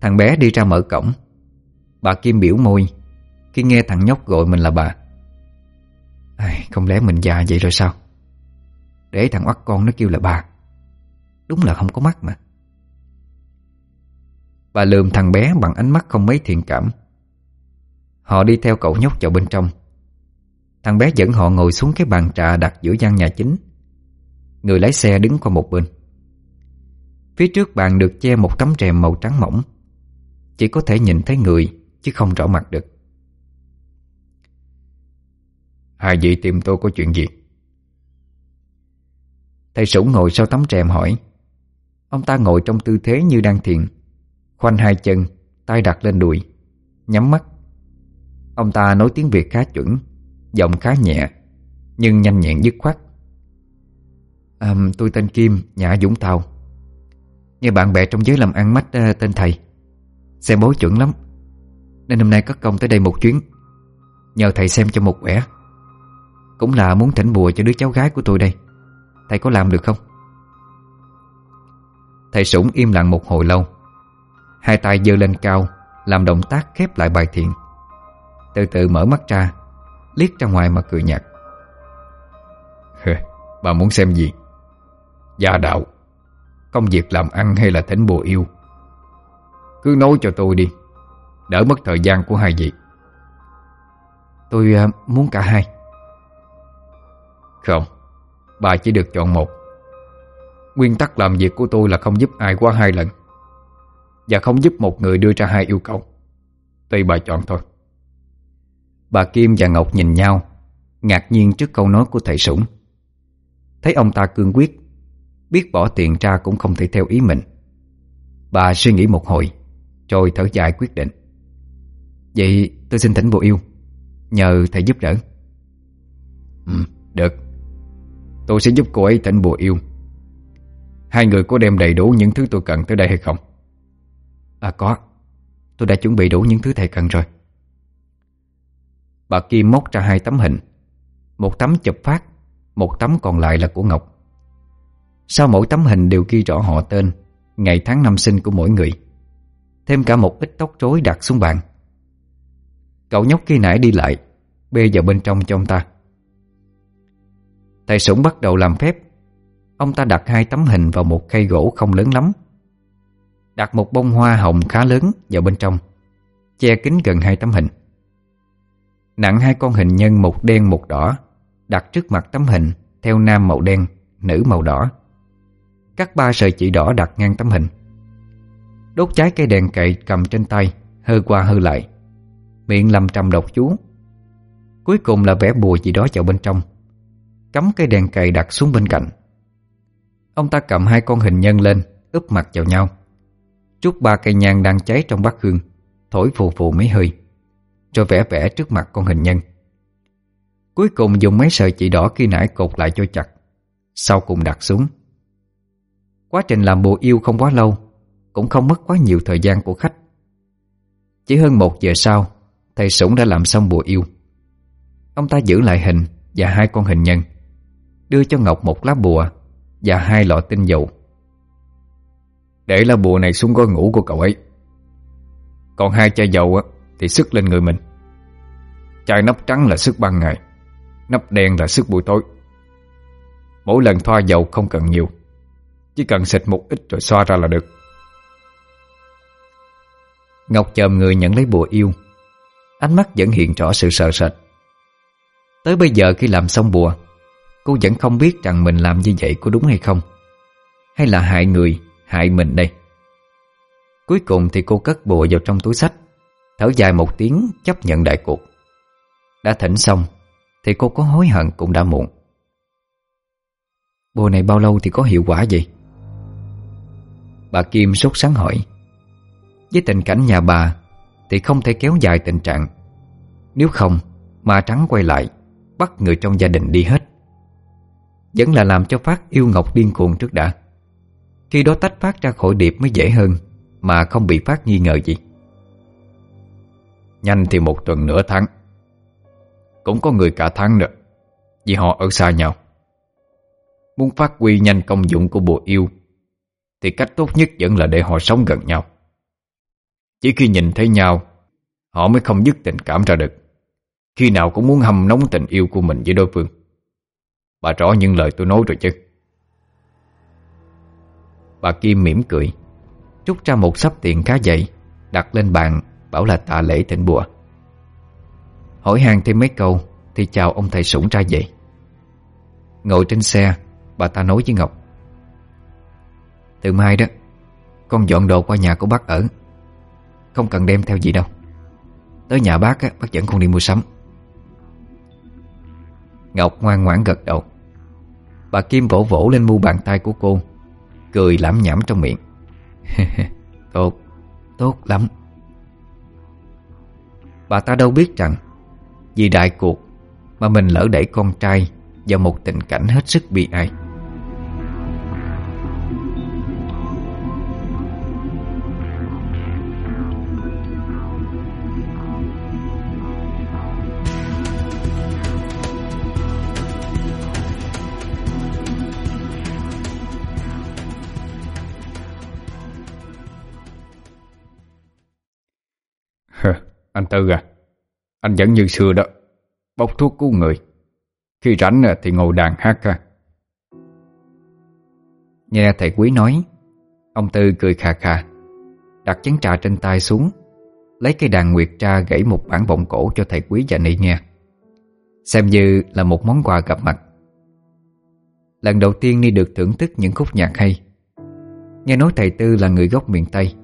B: Thằng bé đi ra mở cổng. Bà Kim biểu môi Khi nghe thằng nhóc gọi mình là bà. Ai, Không lẽ mình già vậy rồi sao? Để thằng oắt con nó kêu là bà Đúng là không có mắt mà. Bà lườm thằng bé bằng ánh mắt không mấy thiện cảm. Họ đi theo cậu nhóc vào bên trong. Thằng bé dẫn họ ngồi xuống cái bàn trà đặt giữa gian nhà chính. Người lái xe đứng qua một bên. Phía trước bàn được che một tấm rèm màu trắng mỏng. Chỉ có thể nhìn thấy người, Chứ không rõ mặt được.
C: Hai vị tìm tôi có chuyện gì?
B: Thầy Sủng ngồi sau tấm rèm hỏi Ông ta ngồi trong tư thế như đang thiền Khoanh hai chân tay đặt lên đùi Nhắm mắt. Ông ta nói tiếng Việt khá chuẩn Giọng khá nhẹ Nhưng nhanh nhẹn dứt khoát. À, Tôi tên Kim, nhà Dũng Tàu. Nghe bạn bè trong giới làm ăn mách uh, tên thầy. Xem bối chuẩn lắm. Nên hôm nay có công tới đây một chuyến. Nhờ thầy xem cho một quẻ. Cũng là muốn thỉnh bùa cho đứa cháu gái của tôi đây. Thầy có làm được không? Thầy Sủng im lặng một hồi lâu.
A: Hai tay giơ lên cao Làm động tác khép lại bài thiện. Từ từ mở mắt ra Liếc ra ngoài mà cười nhạt.
C: Bà muốn xem gì? Gia đạo Công việc làm ăn hay là thỉnh bùa yêu? Cứ nói cho tôi đi Đỡ mất thời gian của hai vị.
A: Tôi uh, muốn cả hai.
C: Không. Bà chỉ được chọn một. Nguyên tắc làm việc của tôi là không giúp ai quá hai lần. Và không giúp một người đưa ra hai yêu cầu. Tùy bà chọn thôi.
A: Bà Kim và Ngọc nhìn nhau Ngạc nhiên trước câu nói của thầy Sủng. Thấy ông ta cương quyết Biết bỏ tiền ra cũng không thể theo ý mình. Bà suy nghĩ một hồi Rồi thở dài quyết định. Vậy tôi xin thỉnh bộ yêu Nhờ thầy giúp đỡ.
C: Ừ, được. Tôi sẽ giúp cô ấy thỉnh bùa yêu. Hai người có đem đầy đủ những thứ tôi cần tới đây hay không?
A: À có. Tôi đã chuẩn bị đủ những thứ thầy cần rồi. Bà Kim móc ra hai tấm hình. Một tấm chụp phát, Một tấm còn lại là của Ngọc. Sau mỗi tấm hình đều ghi rõ họ tên, Ngày tháng năm sinh của mỗi người. Thêm cả một ít tóc rối đặt xuống bàn. Cậu nhóc khi nãy đi lại, Bê vào bên trong cho ông ta. Thầy Sủng bắt đầu làm phép. Ông ta đặt hai tấm hình vào một khay gỗ không lớn lắm. Đặt một bông hoa hồng khá lớn vào bên trong Che kín gần hai tấm hình. Nặng hai con hình nhân một đen một đỏ Đặt trước mặt tấm hình Theo nam màu đen, nữ màu đỏ. Cắt ba sợi chỉ đỏ đặt ngang tấm hình. Đốt cháy cây đèn cậy cầm trên tay Hơ qua hơ lại. Miệng lầm trầm độc chú. Cuối cùng là vẽ bùa gì đó vào bên trong. Cắm cây đèn cày đặt xuống bên cạnh. Ông ta cầm hai con hình nhân lên, úp mặt vào nhau. Chút ba cây nhang đang cháy trong bát hương, Thổi phù phù mấy hơi, Rồi vẽ vẽ trước mặt con hình nhân. Cuối cùng dùng mấy sợi chỉ đỏ khi nãy cột lại cho chặt, Sau cùng đặt xuống. Quá trình làm bùa yêu không quá lâu, Cũng không mất quá nhiều thời gian của khách. Chỉ hơn một giờ sau, Thầy Sủng đã làm xong bùa yêu. Ông ta giữ lại hình Và hai con hình nhân. Đưa cho Ngọc một lá bùa Và hai lọ tinh dầu.
C: Để lá bùa này xuống gói ngủ của cậu ấy. Còn hai chai dầu Thì sức lên người mình. Chai nắp trắng là sức ban ngày, Nắp đen là sức buổi tối. Mỗi lần thoa dầu không cần nhiều, Chỉ cần xịt một ít rồi xoa ra là được.
A: Ngọc chồm người nhận lấy bùa yêu. Ánh mắt vẫn hiện rõ sự sợ sệt. Tới bây giờ khi làm xong bùa Cô vẫn không biết rằng mình làm như vậy có đúng hay không. Hay là hại người, hại mình đây? Cuối cùng thì cô cất bùa vào trong túi sách Thở dài một tiếng chấp nhận đại cuộc. Đã thỉnh xong Thì cô có hối hận cũng đã muộn. Bùa này bao lâu thì có hiệu quả gì? Bà Kim sốt sáng hỏi. Với tình cảnh nhà bà Thì không thể kéo dài tình trạng. Nếu không Ma trắng quay lại Bắt người trong gia đình đi hết. Vẫn là làm cho Phát yêu Ngọc điên cuồng trước đã. Khi đó tách Phát ra khỏi Điệp mới dễ hơn, Mà không bị Phát nghi ngờ gì.
C: Nhanh thì một tuần nửa tháng. Cũng có người cả tháng nữa, Vì họ ở xa nhau. Muốn phát huy nhanh công dụng của bùa yêu, Thì cách tốt nhất vẫn là để họ sống gần nhau. Chỉ khi nhìn thấy nhau, Họ mới không dứt tình cảm ra được. Khi nào cũng muốn hâm nóng tình yêu của mình với đối phương. Bà rõ những lời tôi nói rồi chứ?
A: Bà Kim mỉm cười Rút ra một sắp tiền khá dậy Đặt lên bàn Bảo là tạ lễ thịnh bùa. Hỏi hàng thêm mấy câu Thì chào ông thầy sủng ra dậy Ngồi trên xe Bà ta nói với Ngọc. Từ mai đó Con dọn đồ qua nhà của bác ở. Không cần đem theo gì đâu. Tới nhà bác á, bác vẫn không đi mua sắm. Ngọc ngoan ngoãn gật đầu. Bà Kim vỗ vỗ lên mu bàn tay của cô Cười lãm nhảm trong miệng. Tốt, tốt lắm. Bà ta đâu biết rằng Vì đại cuộc Mà mình lỡ đẩy con trai Vào một tình cảnh hết sức bi ai.
C: Anh Tư à Anh vẫn như xưa đó, Bốc thuốc cứu người. Khi rảnh à, thì ngồi đàn hát ha.
B: Nghe thầy quý nói, Ông Tư cười khà khà, Đặt chén trà trên tay xuống, Lấy cây đàn nguyệt tra gãy một bản vọng cổ cho thầy quý và nị nghe. Xem như là một món quà gặp mặt. Lần đầu tiên Ni được thưởng thức những khúc nhạc hay. Nghe nói thầy Tư là người gốc miền Tây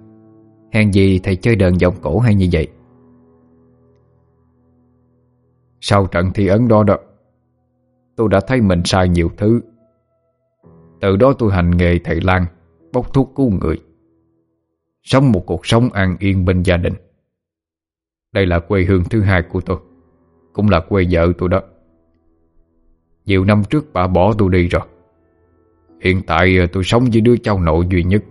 B: Hèn gì thầy chơi đờn giọng cổ hay như vậy?
C: Sau trận thi ấn đó đó, Tôi đã thấy mình sai nhiều thứ. Từ đó tôi hành nghề thầy Lan Bốc thuốc cứu người. Sống một cuộc sống an yên bên gia đình. Đây là quê hương thứ hai của tôi, Cũng là quê vợ tôi đó. Nhiều năm trước bà bỏ tôi đi rồi. Hiện tại tôi sống với đứa cháu nội duy nhất.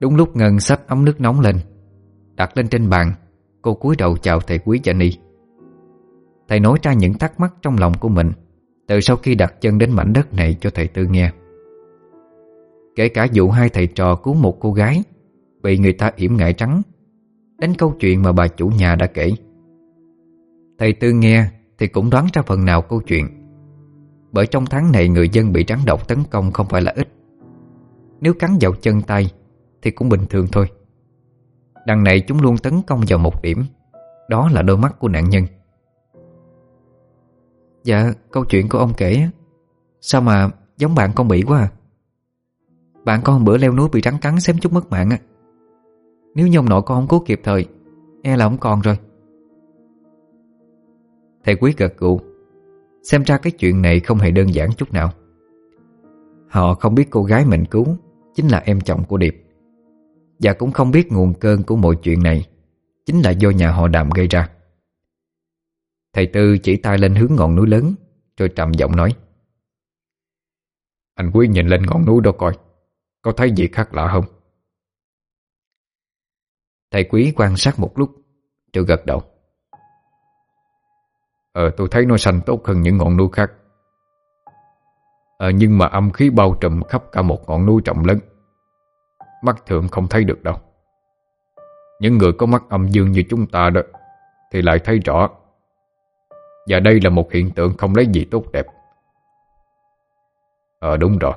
B: Đúng lúc Ngân xách ấm nước nóng lên, Đặt lên trên bàn, Cô cúi đầu chào thầy quý và Ni Thầy nói ra những thắc mắc trong lòng của mình, Từ sau khi đặt chân đến mảnh đất này cho thầy Tư nghe. Kể cả vụ hai thầy trò cứu một cô gái, Bị người ta yểm ngại trắng, Đến câu chuyện mà bà chủ nhà đã kể. Thầy Tư nghe Thì cũng đoán ra phần nào câu chuyện, Bởi trong tháng này người dân bị rắn độc tấn công không phải là ít. Nếu cắn vào chân tay thì cũng bình thường thôi. Đằng này chúng luôn tấn công vào một điểm, Đó là đôi mắt của nạn nhân. Dạ câu chuyện của ông kể, Sao mà giống bạn con bị quá à? Bạn con bữa leo núi bị rắn cắn xém chút mất mạng á. Nếu như ông nội con không cứu kịp thời E là ông còn rồi. Thầy quý gật gù, Xem ra cái chuyện này không hề đơn giản chút nào. Họ không biết cô gái mình cứu Chính là em chồng của Điệp. Và cũng không biết nguồn cơn của mọi chuyện này. Chính là do nhà họ đàm gây ra. Thầy Tư chỉ tay lên hướng ngọn núi lớn, Rồi trầm giọng nói.
C: Anh Quý nhìn lên ngọn núi đó coi, Có thấy gì khác lạ không?
B: Thầy Quý quan sát một lúc, Rồi gật đầu.
C: Ờ tôi thấy nó xanh tốt hơn những ngọn núi khác. Ờ nhưng mà âm khí bao trùm khắp cả một ngọn núi trọng lớn. Mắt thường không thấy được đâu. Những người có mắt âm dương như chúng ta đó Thì lại thấy rõ. Và đây là một hiện tượng không lấy gì tốt đẹp. Ờ đúng rồi.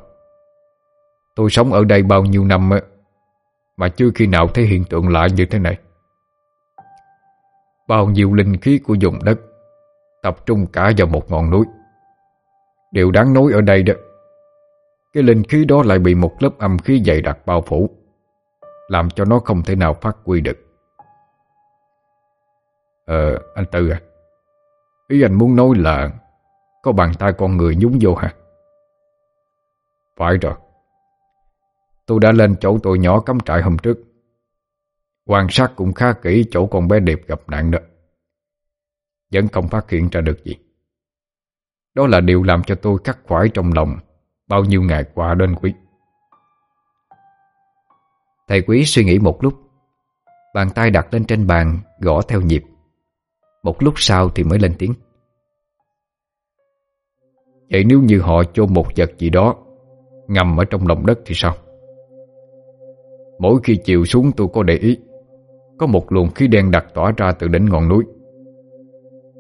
C: Tôi sống ở đây bao nhiêu năm á, Mà chưa khi nào thấy hiện tượng lạ như thế này. Bao nhiêu linh khí của vùng đất Tập trung cả vào một ngọn núi. Điều đáng nói ở đây đó, Cái linh khí đó lại bị một lớp âm khí dày đặc bao phủ. Làm cho nó không thể nào phát huy được. Ờ, anh Tư à Ý anh muốn nói là Có bàn tay con người nhúng vô hả? Phải rồi. Tôi đã lên chỗ tội nhỏ cắm trại hôm trước. Quan sát cũng khá kỹ chỗ con bé Điệp gặp nạn đó. Vẫn không phát hiện ra được gì. Đó là điều làm cho tôi cắt khoải trong lòng Bao nhiêu ngày qua đến quý.
B: Thầy quý suy nghĩ một lúc. Bàn tay đặt lên trên bàn, Gõ theo nhịp. Một lúc sau thì mới lên tiếng.
C: Vậy nếu như họ chôn một vật gì đó, Ngầm ở trong lòng đất thì sao? Mỗi khi chiều xuống tôi có để ý, Có một luồng khí đen đặc tỏa ra từ đỉnh ngọn núi.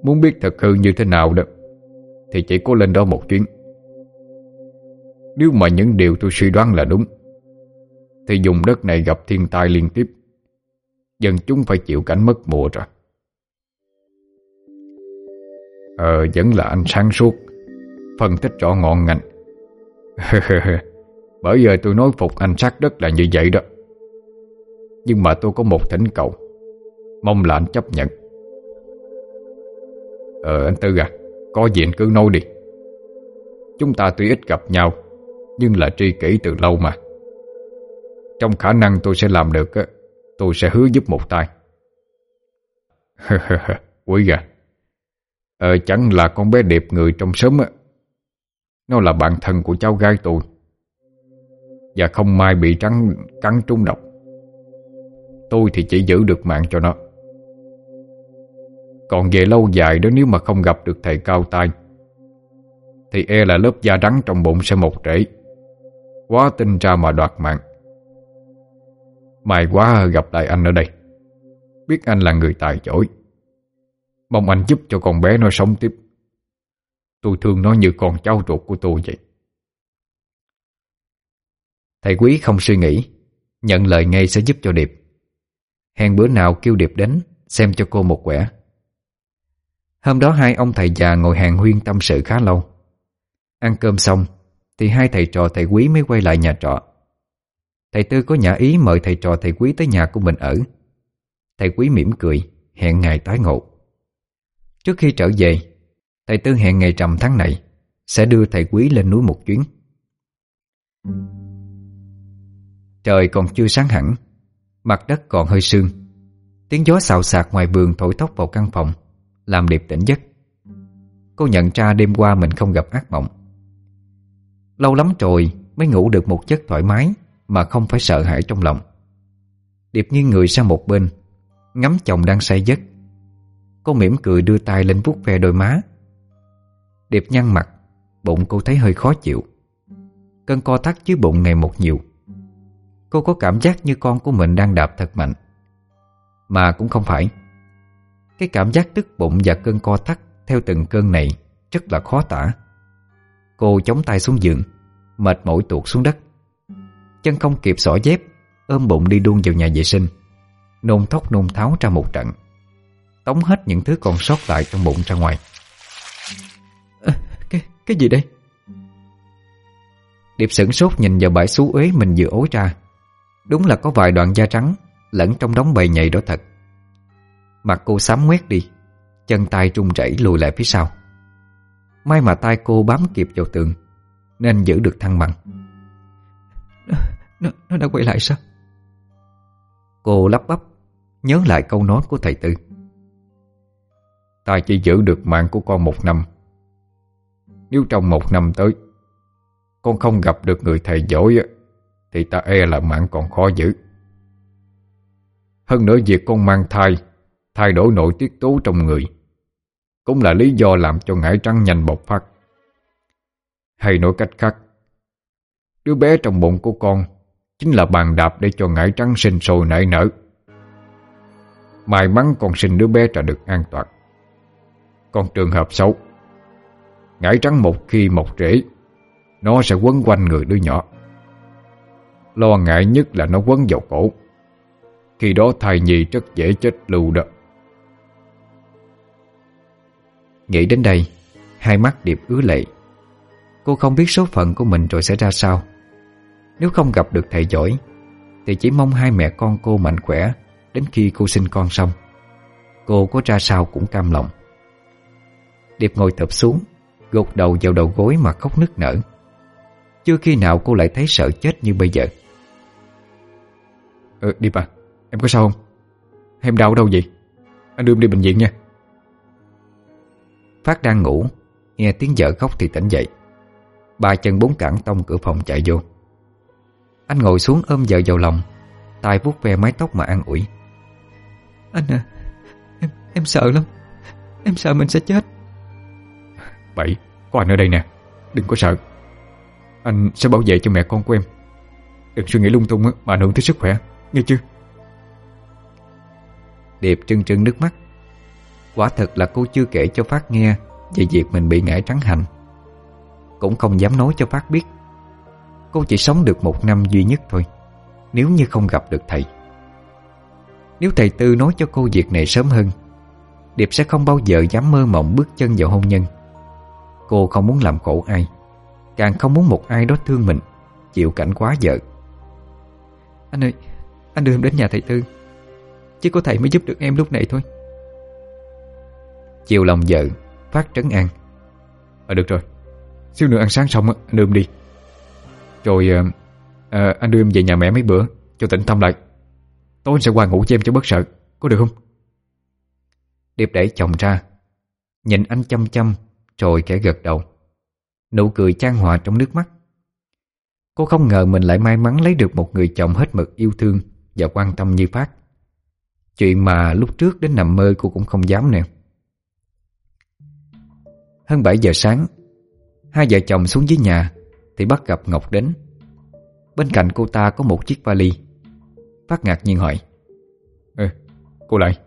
C: Muốn biết thật hư như thế nào đó, Thì chỉ có lên đó một chuyến. Nếu mà những điều tôi suy đoán là đúng thì dùng đất này gặp thiên tai liên tiếp. Dân chúng phải chịu cảnh mất mùa rồi. Ờ vẫn là anh sáng suốt. Phân tích rõ ngọn ngành. Bởi giờ tôi nói phục anh sát đất là như vậy đó. Nhưng mà tôi có một thỉnh cầu. Mong là anh chấp nhận. Ờ anh Tư à Có gì anh cứ nói đi. Chúng ta tuy ít gặp nhau, Nhưng là tri kỷ từ lâu mà. Trong khả năng tôi sẽ làm được Tôi sẽ hứa giúp một tay. Quý à Ờ chẳng là con bé đẹp người trong sớm á. Nó là bạn thân của cháu gái tôi. Và không may bị trắng, cắn trúng độc. Tôi thì chỉ giữ được mạng cho nó. Còn về lâu dài đó, nếu mà không gặp được thầy cao tay Thì e là lớp da rắn trong bụng sẽ mọc trễ. Quá tinh ra mà đoạt mạng. May quá gặp lại anh ở đây. Biết anh là người tài giỏi. Mong anh giúp cho con bé nó sống tiếp. Tôi thương nó như con cháu ruột của tôi vậy.
B: Thầy quý không suy nghĩ, Nhận lời ngay sẽ giúp cho Điệp. Hẹn bữa nào kêu Điệp đến, Xem cho cô một quẻ. Hôm đó hai ông thầy già ngồi hàng huyên tâm sự khá lâu. Ăn cơm xong, Thì hai thầy trò thầy quý mới quay lại nhà trọ. Thầy Tư có nhã ý mời thầy trò thầy quý tới nhà của mình ở. Thầy quý mỉm cười, Hẹn ngày tái ngộ. Trước khi trở về, Thầy Tư hẹn ngày trầm tháng này, Sẽ đưa thầy quý lên núi một chuyến. Trời còn chưa sáng hẳn, Mặt đất còn hơi sương. Tiếng gió xào xạc ngoài vườn thổi tóc vào căn phòng, Làm Điệp tỉnh giấc. Cô nhận ra đêm qua mình không gặp ác mộng. Lâu lắm rồi mới ngủ được một giấc thoải mái mà không phải sợ hãi trong lòng. Điệp nghiêng người sang một bên, Ngắm chồng đang say giấc. Cô mỉm cười đưa tay lên vuốt ve đôi má. Điệp nhăn mặt, Bụng cô thấy hơi khó chịu. Cơn co thắt dưới bụng ngày một nhiều. Cô có cảm giác như con của mình đang đạp thật mạnh. Mà cũng không phải. Cái cảm giác tức bụng và cơn co thắt Theo từng cơn này Rất là khó tả. Cô chống tay xuống giường, Mệt mỏi tuột xuống đất. Chân không kịp xỏ dép Ôm bụng đi đun vào nhà vệ sinh. Nôn thốc nôn tháo ra một trận. Tống hết những thứ còn sót lại trong bụng ra ngoài. À, Cái cái gì đây? Điệp sửng sốt nhìn vào bãi xú uế mình vừa ối ra. Đúng là có vài đoạn da trắng Lẫn trong đống bầy nhầy đó thật. Mặt cô sám quét đi Chân tay trung rẩy lùi lại phía sau. May mà tay cô bám kịp vào tường Nên giữ được thăng bằng nó, nó đã quay lại sao? Cô lắp bắp Nhớ lại câu nói của thầy Tư.
C: Ta chỉ giữ được mạng của con một năm. Nếu trong một năm tới Con không gặp được người thầy giỏi thì ta e là mạng còn khó giữ. Hơn nữa việc con mang thai Thay đổi nội tiết tố trong người Cũng là lý do làm cho ngải trắng nhanh bộc phát. Hay nói cách khác Đứa bé trong bụng của con Chính là bàn đạp để cho ngải trắng sinh sôi nảy nở. May mắn con sinh đứa bé ra được an toàn. Còn trường hợp xấu, Ngải trắng một khi mọc rễ, Nó sẽ quấn quanh người đứa nhỏ. Lo ngại nhất là nó quấn vào cổ. Khi đó thai nhi rất dễ chết lưu đó.
B: Nghĩ đến đây, Hai mắt Điệp ứa lệ. Cô không biết số phận của mình rồi sẽ ra sao. Nếu không gặp được thầy giỏi Thì chỉ mong hai mẹ con cô mạnh khỏe Đến khi cô sinh con xong. Cô có ra sao cũng cam lòng. Điệp ngồi thập xuống Gục đầu vào đầu gối mà khóc nức nở. Chưa khi nào cô lại thấy sợ chết như bây giờ.
C: Ờ, đi bà, em có sao không? Em đau ở đâu vậy? Anh đưa em đi bệnh viện nha.
B: Phát đang ngủ Nghe tiếng vợ khóc thì tỉnh dậy Ba chân bốn cẳng tông cửa phòng chạy vô. Anh ngồi xuống ôm vợ vào lòng tay vuốt ve mái tóc mà an ủi. Anh à Em em sợ lắm. Em sợ mình sẽ chết.
C: Bảy, có anh ở đây nè. Đừng có sợ. Anh sẽ bảo vệ cho mẹ con của em. Đừng suy nghĩ lung tung mà ảnh hưởng tới sức khỏe. Nghe chưa?
B: Điệp trưng trưng nước mắt. Quả thật là cô chưa kể cho Phát nghe Về việc mình bị ngải trắng hành cũng không dám nói cho Phát biết. Cô chỉ sống được một năm duy nhất thôi, Nếu như không gặp được thầy. Nếu thầy Tư nói cho cô việc này sớm hơn, Điệp sẽ không bao giờ dám mơ mộng bước chân vào hôn nhân. Cô không muốn làm khổ ai, Càng không muốn một ai đó thương mình, Chịu cảnh quá vợ. Anh ơi, anh đưa em đến nhà thầy Tư, Chỉ có thầy mới giúp được em lúc này thôi. Chiều lòng vợ, Phát trấn an.
C: Ờ được rồi. Xíu nữa ăn sáng xong anh đưa em đi. Rồi à, anh đưa em về nhà mẹ mấy bữa Cho tỉnh tâm lại. Tối anh sẽ qua ngủ cho em cho bớt sợ Có được không?
B: Điệp đẩy chồng ra Nhìn anh chăm chăm Rồi kẻ gật đầu. Nụ cười trang hòa trong nước mắt. Cô không ngờ mình lại may mắn lấy được một người chồng hết mực yêu thương và quan tâm như Phát. Chuyện mà lúc trước đến nằm mơ cô cũng không dám nè. Hơn 7 giờ sáng, hai vợ chồng xuống dưới nhà thì bắt gặp Ngọc đến. Bên cạnh cô ta có một chiếc vali. Phát ngạc nhiên hỏi.
C: Ê, cô lại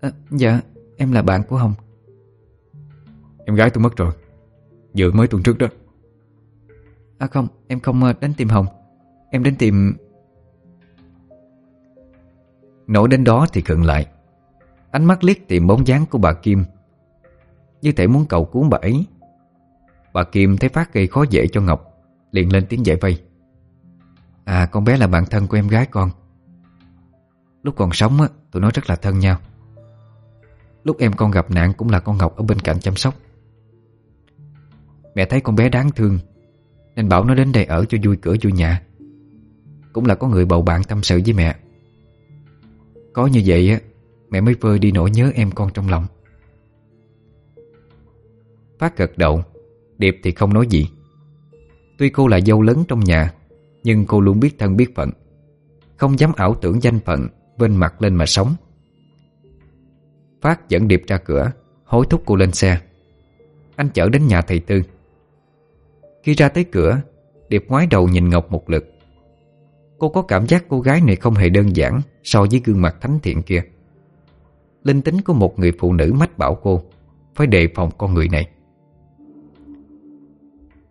B: à, Dạ em là bạn của Hồng
C: Em gái tôi mất rồi Vừa mới tuần trước đó
B: À không em không ờ, đến tìm Hồng Em đến tìm
A: Nổi đến đó thì khựng lại Ánh mắt liếc tìm bóng dáng của bà Kim Như thể muốn cầu cứu bà ấy Bà Kim thấy Phát gây khó dễ cho Ngọc, Liền lên tiếng giải vây. À con bé là bạn thân của em gái con. Lúc còn sống á, Tụi nó rất là thân nhau. Lúc em con gặp nạn cũng là con Ngọc Ở bên cạnh chăm sóc. Mẹ thấy con bé đáng thương, Nên bảo nó đến đây ở cho vui cửa vui nhà. Cũng là có người bầu bạn tâm sự với mẹ. Có như vậy á, Mẹ mới vơi đi nỗi nhớ em con trong lòng. Phát gật đầu Điệp thì không nói gì. Tuy cô là dâu lớn trong nhà, Nhưng cô luôn biết thân biết phận. Không dám ảo tưởng danh phận Vên mặt lên mà sống. Phát dẫn Điệp ra cửa, Hối thúc cô lên xe. Anh chở đến nhà thầy Tư. Khi ra tới cửa, Điệp ngoái đầu nhìn Ngọc một lượt Cô có cảm giác cô gái này không hề đơn giản So với gương mặt thánh thiện kia. Linh tính của một người phụ nữ mách bảo cô Phải đề phòng con người này.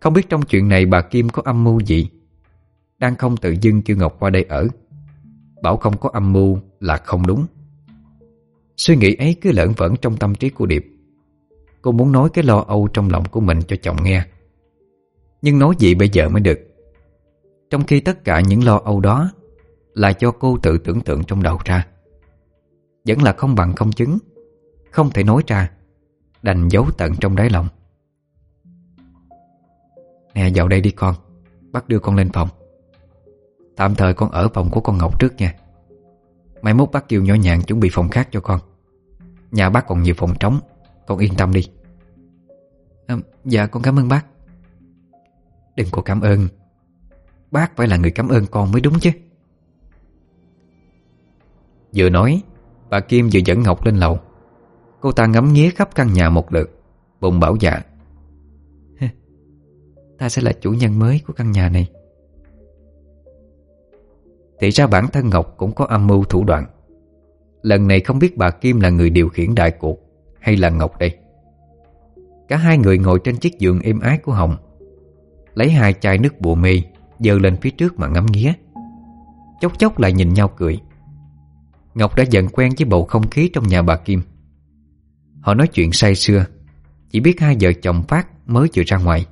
A: Không biết trong chuyện này bà Kim có âm mưu gì? Đang không tự dưng kêu Ngọc qua đây ở. Bảo không có âm mưu là không đúng. Suy nghĩ ấy cứ lẫn vẫn trong tâm trí của Điệp. Cô muốn nói cái lo âu trong lòng của mình cho chồng nghe. Nhưng nói gì bây giờ mới được? Trong khi tất cả những lo âu đó Là cho cô tự tưởng tượng trong đầu ra. Vẫn là không bằng không chứng, Không thể nói ra, Đành giấu tận trong đáy lòng. Nè vào đây đi con. Bắt đưa con lên phòng. Tạm thời con ở phòng của con Ngọc trước nha. Mai mốt bác kêu nhỏ nhạn chuẩn bị phòng khác cho con. Nhà bác còn nhiều phòng trống. Con yên tâm đi.
B: À, Dạ con cảm ơn bác.
A: Đừng có cảm ơn. Bác phải là người cảm ơn con mới đúng chứ. Vừa nói Bà Kim vừa dẫn Ngọc lên lầu. Cô ta ngắm nghía khắp căn nhà một lượt bùng bảo dạ.
B: Ta sẽ là chủ nhân mới của căn nhà này.
A: Thì ra bản thân Ngọc cũng có âm mưu thủ đoạn. Lần này không biết bà Kim là người điều khiển đại cuộc Hay là Ngọc đây. Cả hai người ngồi trên chiếc giường êm ái của Hồng, Lấy hai chai nước bùa mê Dơ lên phía trước mà ngắm nghía. Chốc chốc lại nhìn nhau cười. Ngọc đã dần quen với bầu không khí trong nhà bà Kim. Họ nói chuyện say sưa, Chỉ biết hai vợ chồng Phát mới vừa ra ngoài.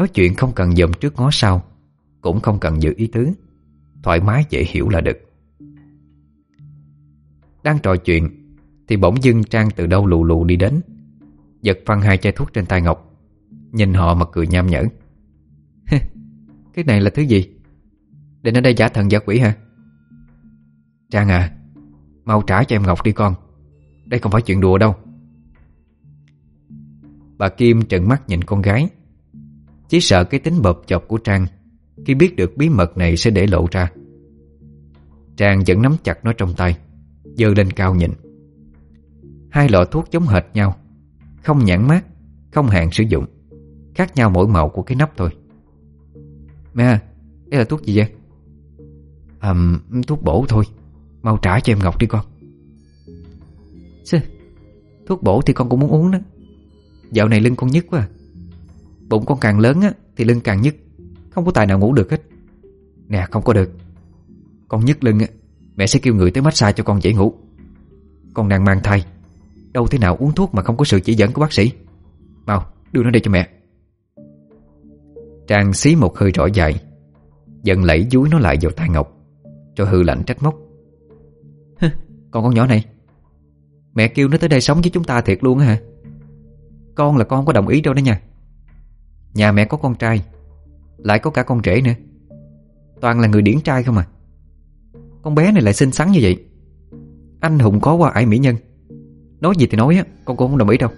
A: Nói chuyện không cần dòm trước ngó sau, Cũng không cần giữ ý tứ. Thoải mái dễ hiểu là được. Đang trò chuyện, Thì bỗng dưng Trang từ đâu lù lù đi đến, Giật phăng hai chai thuốc trên tay Ngọc, Nhìn họ mà cười nham nhở.
B: Cái này là thứ gì? Định ở đây giả thần giả quỷ hả?
A: Trang à Mau trả cho em Ngọc đi con. Đây không phải chuyện đùa đâu. Bà Kim trợn mắt nhìn con gái chỉ sợ cái tính bợp chọc của Trang Khi biết được bí mật này sẽ để lộ ra. Trang vẫn nắm chặt nó trong tay Dơ lên cao nhìn. Hai lọ thuốc giống hệt nhau Không nhãn mát Không hạn sử dụng Khác nhau mỗi màu của cái nắp thôi.
B: Mẹ Đây là thuốc gì vậy?
A: À, Thuốc bổ thôi Mau trả cho em Ngọc đi con.
B: Sư Thuốc bổ thì con cũng muốn uống đó. Dạo này lưng con nhức quá à. Bụng con càng lớn á, Thì lưng càng nhức. Không có tài nào ngủ được hết.
A: Nè, không có được. Con nhức lưng á, Mẹ sẽ kêu người tới massage cho con dễ ngủ. Con đang mang thai. Đâu thế nào uống thuốc mà không có sự chỉ dẫn của bác sĩ. Mau, đưa nó đây cho mẹ. Trang xí một hơi rõ dài Dần lẫy dúi nó lại vào tay Ngọc, Cho hư lạnh trách móc.
B: Con con nhỏ này. Mẹ kêu nó tới đây sống với chúng ta thiệt luôn hả? Con là con không có đồng ý đâu đó nha. Nhà mẹ có con trai, Lại có cả con rể nữa. Toàn là người điển trai không à? Con bé này lại xinh xắn như vậy. Anh hùng có qua ải mỹ nhân. Nói gì thì nói á, Con cũng không đồng ý đâu.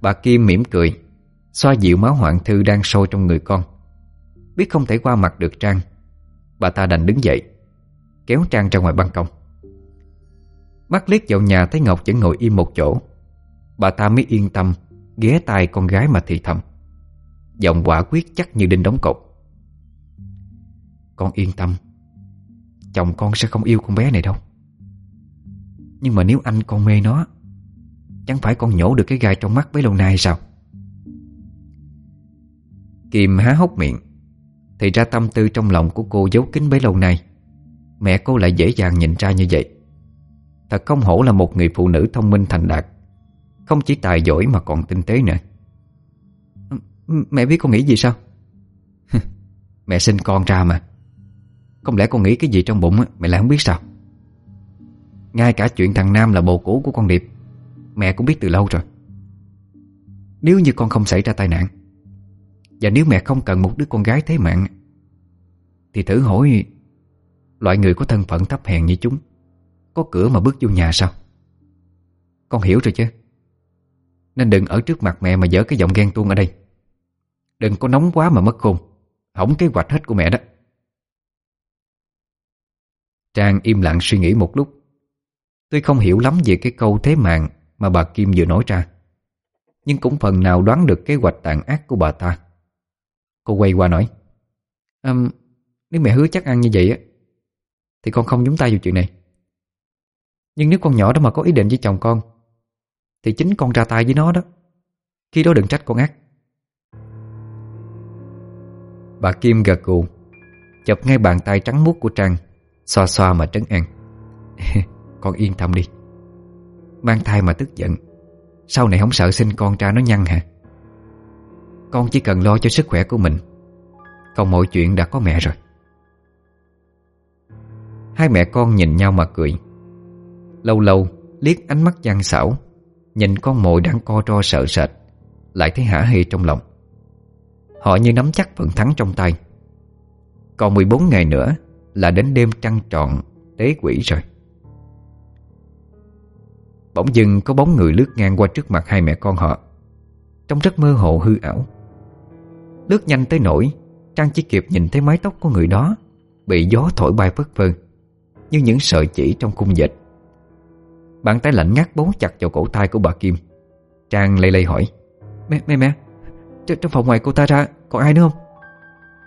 A: Bà Kim mỉm cười, Xoa dịu máu hoạn thư đang sôi trong người con. Biết không thể qua mặt được Trang, Bà ta đành đứng dậy, Kéo Trang ra ngoài ban công. Mắt liếc vào nhà thấy Ngọc vẫn ngồi im một chỗ. Bà ta mới yên tâm Ghé tai con gái mà thì thầm. Giọng quả quyết chắc như đinh đóng cột. Con yên tâm,
B: Chồng con sẽ không yêu con bé này đâu. Nhưng mà nếu anh con mê nó, Chẳng phải con nhổ được cái gai trong mắt bấy lâu nay sao? Kim há hốc miệng, Thì ra tâm tư trong lòng của cô giấu kín bấy lâu nay. Mẹ cô lại dễ dàng nhìn ra như vậy. Thật không hổ là một người phụ nữ thông minh thành đạt. Không chỉ tài giỏi mà còn tinh tế nữa. Mẹ biết con nghĩ gì sao? Mẹ sinh con ra mà. Không lẽ con nghĩ cái gì trong bụng Mẹ lại không biết sao? Ngay cả chuyện thằng Nam là bồ cũ của con Điệp, Mẹ cũng biết từ lâu rồi. Nếu như con không xảy ra tai nạn, Và nếu mẹ không cần một đứa con gái thế mạng, Thì thử hỏi Loại người có thân phận thấp hèn như chúng, Có cửa mà bước vô nhà sao? Con hiểu rồi chứ? Nên đừng ở trước mặt mẹ mà dở cái giọng ghen tuông ở đây. Đừng có nóng quá mà mất khôn. Hỏng kế hoạch hết của mẹ đó. Trang im lặng suy nghĩ một lúc. Tuy không hiểu lắm về cái câu thế mạng Mà bà Kim vừa nói ra Nhưng cũng phần nào đoán được kế hoạch tàn ác của bà ta. Cô quay qua nói um, Nếu mẹ hứa chắc ăn như vậy á Thì con không nhúng tay vào chuyện này. Nhưng nếu con nhỏ đó mà có ý định với chồng con thì chính con ra tay với nó đó. Khi đó đừng trách con ác. Bà Kim gật gù Chập ngay bàn tay trắng muốt của Trang, Xoa xoa mà trấn an. Con yên tâm đi. Mang thai mà tức giận, Sau này không sợ sinh con ra nó nhăn hả? Con chỉ cần lo cho sức khỏe của mình, Còn mọi chuyện đã có mẹ rồi. Hai mẹ con nhìn nhau mà cười. Lâu lâu, liếc ánh mắt gian xảo. Nhìn con mồi đang co ro sợ sệt, Lại thấy hả hê trong lòng. Họ như nắm chắc phần thắng trong tay. Còn 14 ngày nữa Là đến đêm trăng tròn, Tế quỷ rồi. Bỗng dưng có bóng người lướt ngang qua trước mặt hai mẹ con họ, Trông rất mơ hồ hư ảo. Lướt nhanh tới nổi Trang chỉ kịp nhìn thấy mái tóc của người đó Bị gió thổi bay phất phơ, Như những sợi chỉ trong cung dịch. Bàn tay lạnh ngắt bấu chặt vào cổ tay của bà Kim. Trang lây lây hỏi Mẹ, mẹ, mẹ Tr Trong phòng ngoài cô ta ra Còn ai nữa không?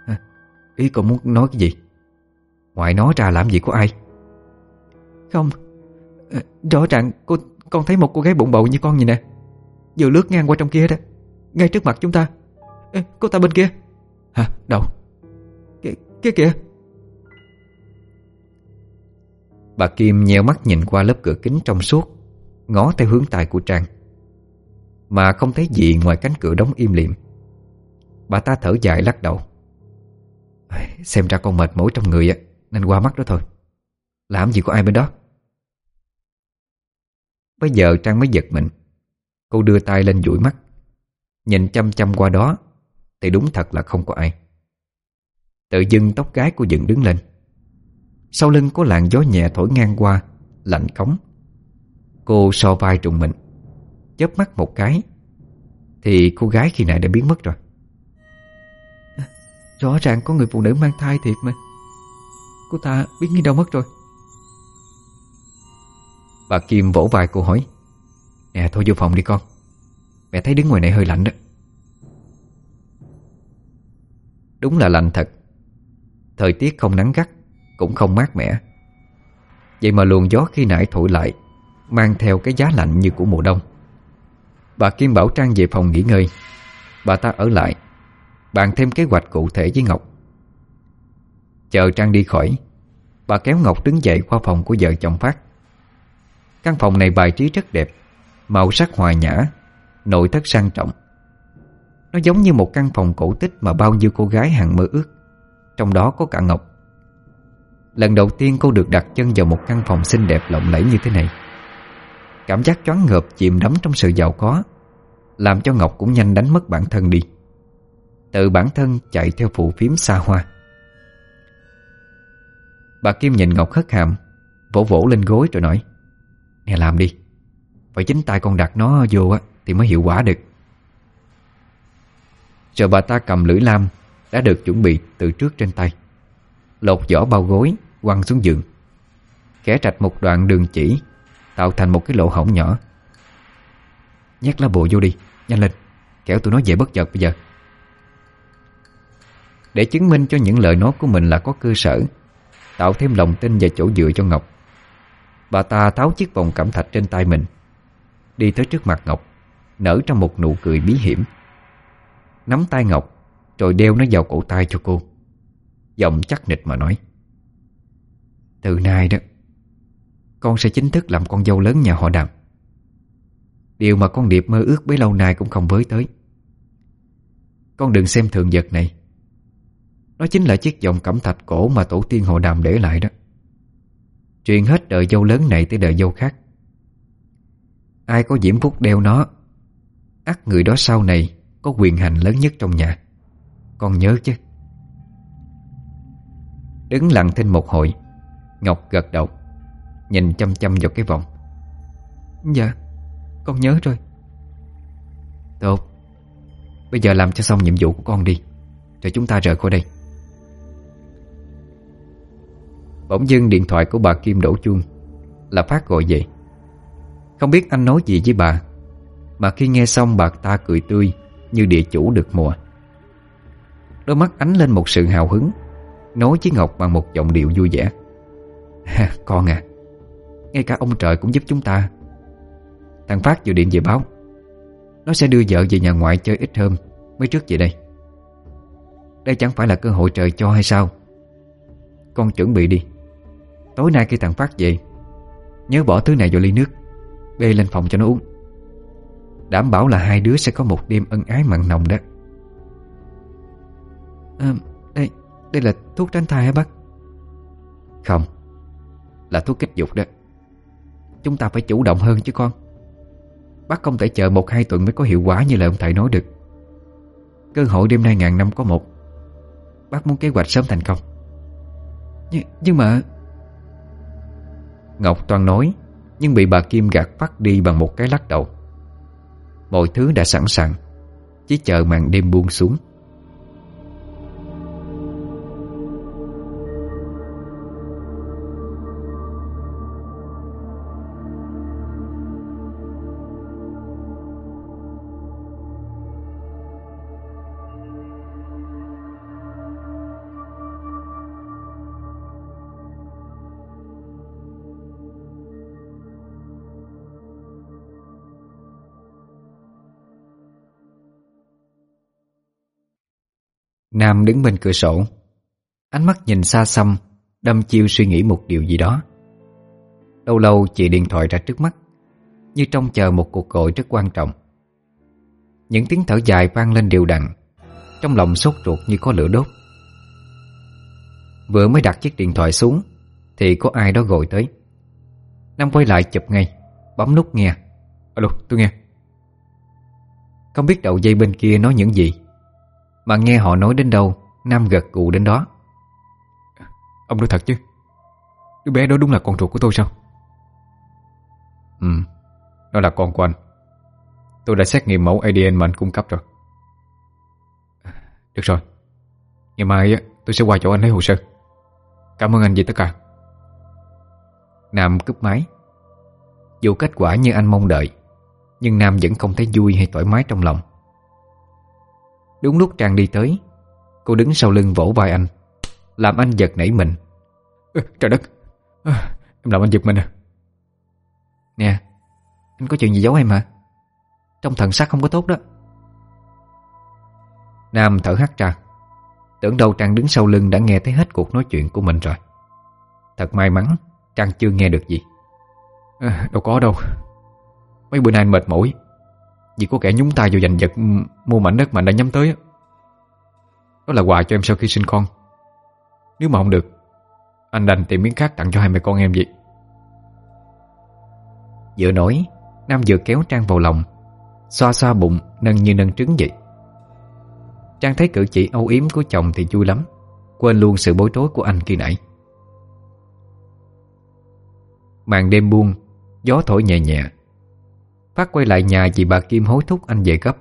B: À, Ý còn muốn nói cái gì? Ngoài nó ra làm gì có ai? Không à, Rõ ràng cô con thấy một cô gái bụng bầu như con gì nè. Vừa lướt ngang qua trong kia đó Ngay trước mặt chúng ta. Ê, Cô ta bên kia. Hả đâu? Kia kia kìa. Bà Kim nheo mắt nhìn qua lớp cửa kính trong suốt, Ngó theo hướng tài của Trang. Mà không thấy gì ngoài cánh cửa đóng im lìm. Bà ta thở dài lắc đầu. Xem ra con mệt mỏi trong người á, Nên qua mắt đó thôi. Làm gì có ai bên đó? Bây giờ Trang mới giật mình. Cô đưa tay lên dụi mắt. Nhìn chăm chăm qua đó, Thì đúng thật là không có ai. Tự dưng tóc gái cô dựng đứng lên. Sau lưng có làn gió nhẹ thổi ngang qua, Lạnh cống. Cô so vai trùng mình, chớp mắt một cái, Thì cô gái khi nãy đã biến mất rồi. Rõ ràng có người phụ nữ mang thai thiệt mà. Cô ta biết đi đâu mất rồi. Bà Kim vỗ vai cô hỏi Nè thôi vô phòng đi con. Mẹ thấy đứng ngoài này hơi lạnh đó. Đúng là lạnh thật. Thời tiết không nắng gắt cũng không mát mẻ. Vậy mà luồng gió khi nãy thổi lại, Mang theo cái giá lạnh như của mùa đông. Bà Kim bảo Trang về phòng nghỉ ngơi. Bà ta ở lại, Bàn thêm kế hoạch cụ thể với Ngọc. Chờ Trang đi khỏi, Bà kéo Ngọc đứng dậy qua phòng của vợ chồng Phát. Căn phòng này bài trí rất đẹp, Màu sắc hòa nhã, Nội thất sang trọng. Nó giống như một căn phòng cổ tích Mà bao nhiêu cô gái hàng mơ ước. Trong đó có cả Ngọc. Lần đầu tiên cô được đặt chân vào một căn phòng xinh đẹp lộng lẫy như thế này. Cảm giác choáng ngợp chìm đắm trong sự giàu có, Làm cho Ngọc cũng nhanh đánh mất bản thân đi. Tự bản thân chạy theo phụ phím xa hoa. Bà Kim nhìn Ngọc hất hàm, Vỗ vỗ lên gối rồi nói, Nè làm đi, Phải chính tay con đặt nó vô á Thì mới hiệu quả được. Rồi bà ta cầm lưỡi lam Đã được chuẩn bị từ trước trên tay, Lột vỏ bao gối Quăng xuống giường. Khẽ trạch một đoạn đường chỉ, Tạo thành một cái lỗ hổng nhỏ. Nhét lá bùa vô đi, Nhanh lên, kẻo tụi nó về bất chợt bây giờ. Để chứng minh cho những lời nói của mình là có cơ sở, Tạo thêm lòng tin và chỗ dựa cho Ngọc. Bà ta tháo chiếc vòng cẩm thạch trên tay mình, Đi tới trước mặt Ngọc, Nở trong một nụ cười bí hiểm. Nắm tay Ngọc, Rồi đeo nó vào cổ tay cho cô. Giọng chắc nịch mà nói. Từ nay đó, Con sẽ chính thức làm con dâu lớn nhà họ đàm Điều mà con Điệp mơ ước bấy lâu nay cũng không với tới. Con đừng xem thường vật này. Nó chính là chiếc vòng cẩm thạch cổ mà tổ tiên họ đàm để lại đó. Truyền hết đời dâu lớn này tới đời dâu khác. Ai có diễm phúc đeo nó, ắt người đó sau này Có quyền hành lớn nhất trong nhà. Con nhớ chứ. Đứng lặng thinh một hồi Ngọc gật đầu Nhìn chăm chăm vào cái vòng. Dạ Con nhớ rồi. Tốt Bây giờ làm cho xong nhiệm vụ của con đi Rồi chúng ta rời khỏi đây. Bỗng dưng điện thoại của bà Kim đổ chuông Là Phát gọi về. Không biết anh nói gì với bà Mà khi nghe xong bà ta cười tươi Như địa chủ được mùa. Đôi mắt ánh lên một sự hào hứng Nói với Ngọc bằng một giọng điệu vui vẻ con à. Ngay cả ông trời cũng giúp chúng ta. Thằng Phát vừa điện về báo. Nó sẽ đưa vợ về nhà ngoại chơi ít hôm Mới trước về đây. Đây chẳng phải là cơ hội trời cho hay sao? Con chuẩn bị đi. Tối nay khi thằng Phát về Nhớ bỏ thứ này vào ly nước Bê lên phòng cho nó uống. Đảm bảo là hai đứa sẽ có một đêm ân ái mặn nồng đó. À, Đây Đây là thuốc tránh thai hả bác? Không. Là thuốc kích dục đó. Chúng ta phải chủ động hơn chứ con. Bác không thể chờ một hai tuần mới có hiệu quả như lời ông thầy nói được. Cơ hội đêm nay ngàn năm có một. Bác muốn kế hoạch sớm thành công. Nh, Nhưng mà Ngọc Toàn nói, Nhưng bị bà Kim gạt phát đi bằng một cái lắc đầu. Mọi thứ đã sẵn sàng, Chỉ chờ màn đêm buông xuống. Nam đứng bên cửa sổ. Ánh mắt nhìn xa xăm Đâm chiêu suy nghĩ một điều gì đó. Lâu lâu chị điện thoại ra trước mắt, Như trông chờ một cuộc gọi rất quan trọng. Những tiếng thở dài vang lên đều đặn, Trong lòng sốt ruột như có lửa đốt. Vừa mới đặt chiếc điện thoại xuống, Thì có ai đó gọi tới. Nam quay lại chụp ngay, Bấm nút nghe. Alo, tôi nghe. Không biết đầu dây bên kia nói những gì mà nghe họ nói đến đâu Nam gật gù đến đó.
C: Ông nói thật chứ? Đứa bé đó đúng là con ruột của tôi sao?
B: Ừ Nó là con của anh. Tôi đã xét nghiệm mẫu ADN mà anh cung cấp rồi.
C: Được rồi. Ngày mai tôi sẽ qua chỗ anh lấy hồ sơ. Cảm ơn anh vì tất cả.
B: Nam cúp máy. Dù kết quả như anh mong đợi Nhưng Nam vẫn không thấy vui hay thoải mái trong lòng Đúng lúc Trang đi tới Cô đứng sau lưng vỗ vai anh Làm anh giật nảy mình.
C: À, Trời đất. À, Em làm anh giật mình à?
B: Nè Anh có chuyện gì giấu em hả? Trong thần sắc không có tốt đó. Nam thở hắt ra. Tưởng đâu Trang đứng sau lưng đã nghe thấy hết cuộc nói chuyện của mình rồi. Thật may mắn Trang chưa nghe được gì.
C: À, Đâu có đâu. Mấy bữa nay mệt mỏi vì có kẻ nhúng tay vào giành giật Mua mảnh đất mà anh đã nhắm tới Đó là quà cho em sau khi sinh con. Nếu mà không được, Anh đành tìm miếng khác tặng cho hai mẹ con em vậy.
B: Vừa nói Nam vừa kéo Trang vào lòng, Xoa xoa bụng, nâng như nâng trứng vậy. Trang thấy cử chỉ âu yếm của chồng thì vui lắm, Quên luôn sự bối rối của anh khi nãy. Màn đêm buông, Gió thổi nhẹ nhẹ Phát quay lại nhà vì bà Kim hối thúc anh về gấp.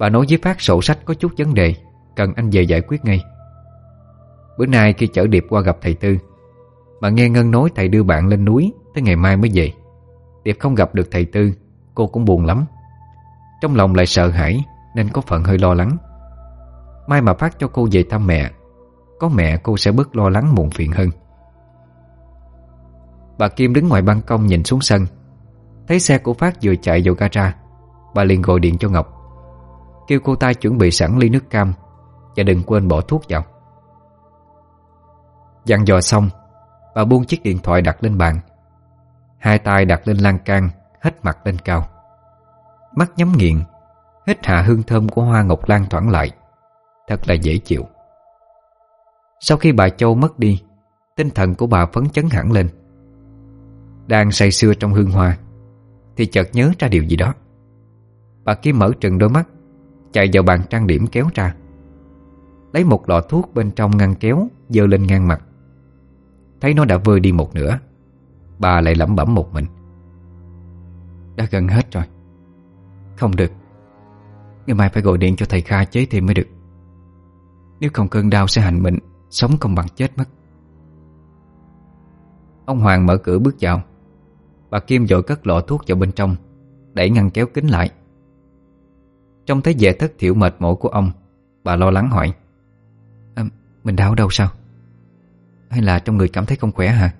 B: Bà nói với Phát sổ sách có chút vấn đề, Cần anh về giải quyết ngay. Bữa nay khi chở Điệp qua gặp thầy Tư Mà nghe Ngân nói thầy đưa bạn lên núi, Tới ngày mai mới về. Điệp không gặp được thầy Tư, Cô cũng buồn lắm. Trong lòng lại sợ hãi, Nên có phần hơi lo lắng. Mai mà Phát cho cô về thăm mẹ, Có mẹ cô sẽ bớt lo lắng muộn phiền hơn. Bà Kim đứng ngoài ban công nhìn xuống sân Thấy xe của Phát vừa chạy vào gara, Bà liền gọi điện cho Ngọc. Kêu cô ta chuẩn bị sẵn ly nước cam Và đừng quên bỏ thuốc vào. Dặn dò xong, Bà buông chiếc điện thoại đặt lên bàn. Hai tay đặt lên lan can Hết mặt lên cao. Mắt nhắm nghiền, Hít hạ hương thơm của hoa ngọc lan thoảng lại. Thật là dễ chịu. Sau khi bà Châu mất đi, Tinh thần của bà phấn chấn hẳn lên. Đang say sưa trong hương hoa thì chợt nhớ ra điều gì đó. Bà kia mở trừng đôi mắt, Chạy vào bàn trang điểm kéo ra. Lấy một lọ thuốc bên trong ngăn kéo, Dơ lên ngang mặt. Thấy nó đã vơi đi một nửa, Bà lại lẩm bẩm một mình. Đã gần hết rồi. Không được. Ngày mai phải gọi điện cho thầy Kha chế thêm mới được. Nếu không cơn đau sẽ hành mình Sống không bằng chết mất. Ông Hoàng mở cửa bước vào. Bà Kim dội cất lọ thuốc vào bên trong Đẩy ngăn kéo kính lại. Trong thấy vẻ thất thiểu mệt mỏi của ông Bà lo lắng hỏi à, Mình đau đâu sao? Hay là trong người cảm thấy không khỏe hả?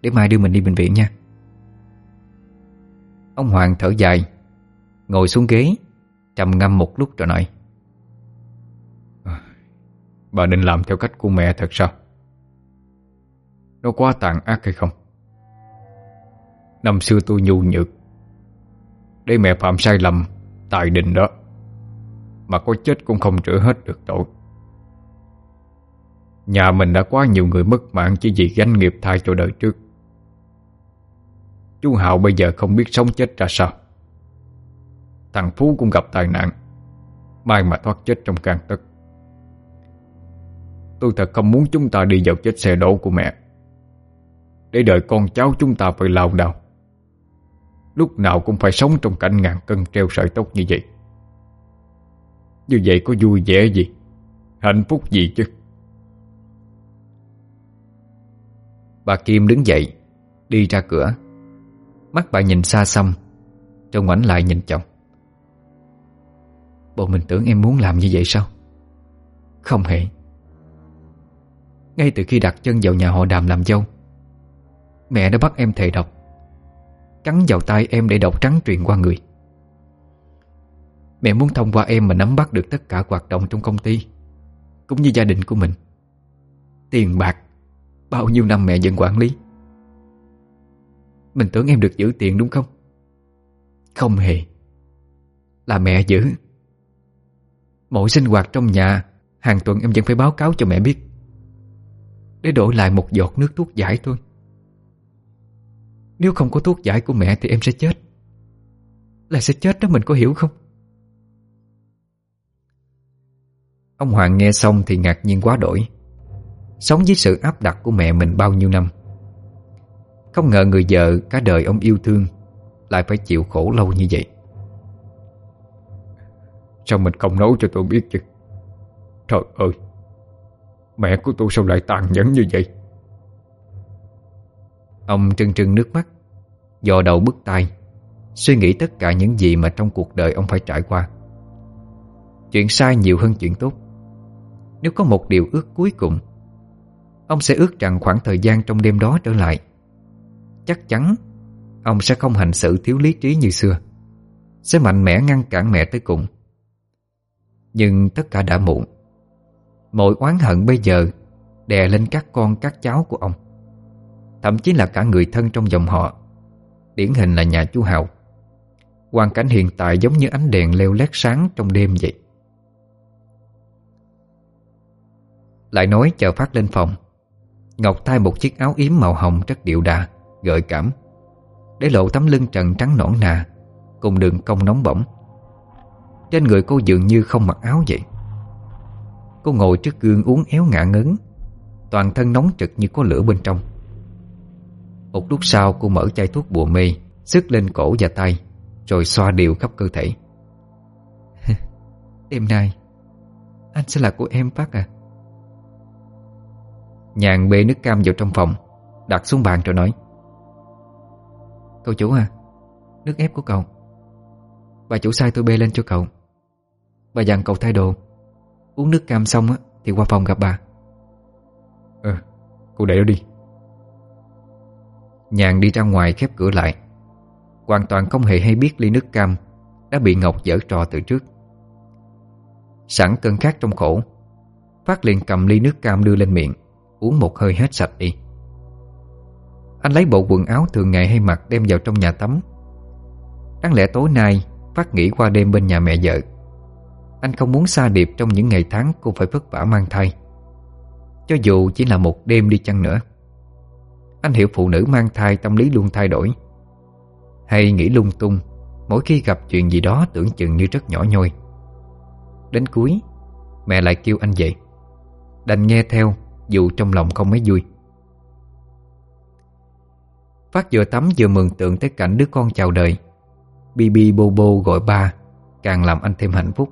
B: Để mai đưa mình đi bệnh viện nha. Ông Hoàng thở dài Ngồi xuống ghế Trầm ngâm một lúc rồi nói
C: Bà định làm theo cách của mẹ thật sao? Nó quá tàn ác hay không? Năm xưa tôi nhu nhược. Để mẹ phạm sai lầm, Tài đình đó, Mà có chết cũng không rửa hết được tội. Nhà mình đã quá nhiều người mất mạng Chỉ vì gánh nghiệp thai cho đời trước. Chú Hạo bây giờ không biết sống chết ra sao. Thằng Phú cũng gặp tai nạn, may mà thoát chết trong can tức. Tôi thật không muốn chúng ta đi vào chết xe đổ của mẹ. Để đợi con cháu chúng ta phải lao đao. Lúc nào cũng phải sống trong cảnh ngàn cân treo sợi tóc như vậy. Như vậy có vui vẻ gì? Hạnh phúc gì chứ?
B: Bà Kim đứng dậy, Đi ra cửa. Mắt bà nhìn xa xăm Trong ngoảnh lại nhìn chồng. Bộ mình tưởng em muốn làm như vậy sao? Không hề. Ngay từ khi đặt chân vào nhà họ đàm làm dâu, Mẹ đã bắt em thề độc. Cắn vào tay em để độc trắng truyền qua người. Mẹ muốn thông qua em mà nắm bắt được tất cả hoạt động trong công ty, Cũng như gia đình của mình. Tiền bạc, Bao nhiêu năm mẹ vẫn quản lý. Mình tưởng em được giữ tiền đúng không? Không hề. Là mẹ giữ. Mỗi sinh hoạt trong nhà, Hàng tuần em vẫn phải báo cáo cho mẹ biết. Để đổi lại một giọt nước thuốc giải thôi. Nếu không có thuốc giải của mẹ Thì em sẽ chết. Là sẽ chết đó mình có hiểu không? Ông Hoàng nghe xong thì ngạc nhiên quá đổi. Sống với sự áp đặt của mẹ mình bao nhiêu năm? Không ngờ người vợ cả đời ông yêu thương Lại phải chịu khổ lâu như vậy.
C: Sao mình không nấu cho tôi biết chứ? Trời ơi, Mẹ của tôi sao lại tàn nhẫn như vậy?
B: Ông trưng trưng nước mắt Dò đầu bức tai, Suy nghĩ tất cả những gì mà trong cuộc đời ông phải trải qua. Chuyện sai nhiều hơn chuyện tốt. Nếu có một điều ước cuối cùng, Ông sẽ ước rằng khoảng thời gian trong đêm đó trở lại, Chắc chắn Ông sẽ không hành xử thiếu lý trí như xưa, Sẽ mạnh mẽ ngăn cản mẹ tới cùng. Nhưng tất cả đã muộn. Mọi oán hận bây giờ Đè lên các con, các cháu của ông. Thậm chí là cả người thân trong dòng họ. Điển hình là nhà chú Hào. Hoàn cảnh hiện tại giống như ánh đèn leo lét sáng trong đêm vậy. Lại nói chờ phát lên phòng, Ngọc thay một chiếc áo yếm màu hồng rất điệu đà, Gợi cảm. Để lộ tấm lưng trần trắng nõn nà, Cùng đường cong nóng bỏng. Trên người cô dường như không mặc áo vậy. Cô ngồi trước gương uống éo ngã ngấn Toàn thân nóng trực như có lửa bên trong. Một lúc sau cô mở chai thuốc bùa mê Sức lên cổ và tay Rồi xoa đều khắp cơ thể. Đêm nay Anh sẽ là của em Phát à? Nhàn bê nước cam vào trong phòng Đặt xuống bàn rồi nói. Cậu chủ à Nước ép của cậu. Bà chủ sai tôi bê lên cho cậu. Bà dặn cậu thay đồ. Uống nước cam xong á thì qua phòng gặp bà.
C: Ờ, cô để nó đi
B: Nhàn đi ra ngoài khép cửa lại. Hoàn toàn không hề hay biết ly nước cam Đã bị Ngọc dở trò từ trước. Sẵn cơn khát trong khổ, Phát liền cầm ly nước cam đưa lên miệng, Uống một hơi hết sạch đi. Anh lấy bộ quần áo thường ngày hay mặc đem vào trong nhà tắm. Đáng lẽ tối nay Phát nghỉ qua đêm bên nhà mẹ vợ. Anh không muốn xa điệp trong những ngày tháng Cô phải vất vả mang thai. Cho dù chỉ là một đêm đi chăng nữa anh hiểu phụ nữ mang thai, tâm lý luôn thay đổi. Hay nghĩ lung tung, Mỗi khi gặp chuyện gì đó tưởng chừng như rất nhỏ nhoi. Đến cuối, Mẹ lại kêu anh dậy Đành nghe theo, Dù trong lòng không mấy vui. Phát vừa tắm vừa mường tượng tới cảnh đứa con chào đời. Bibi bô bô gọi ba, Càng làm anh thêm hạnh phúc.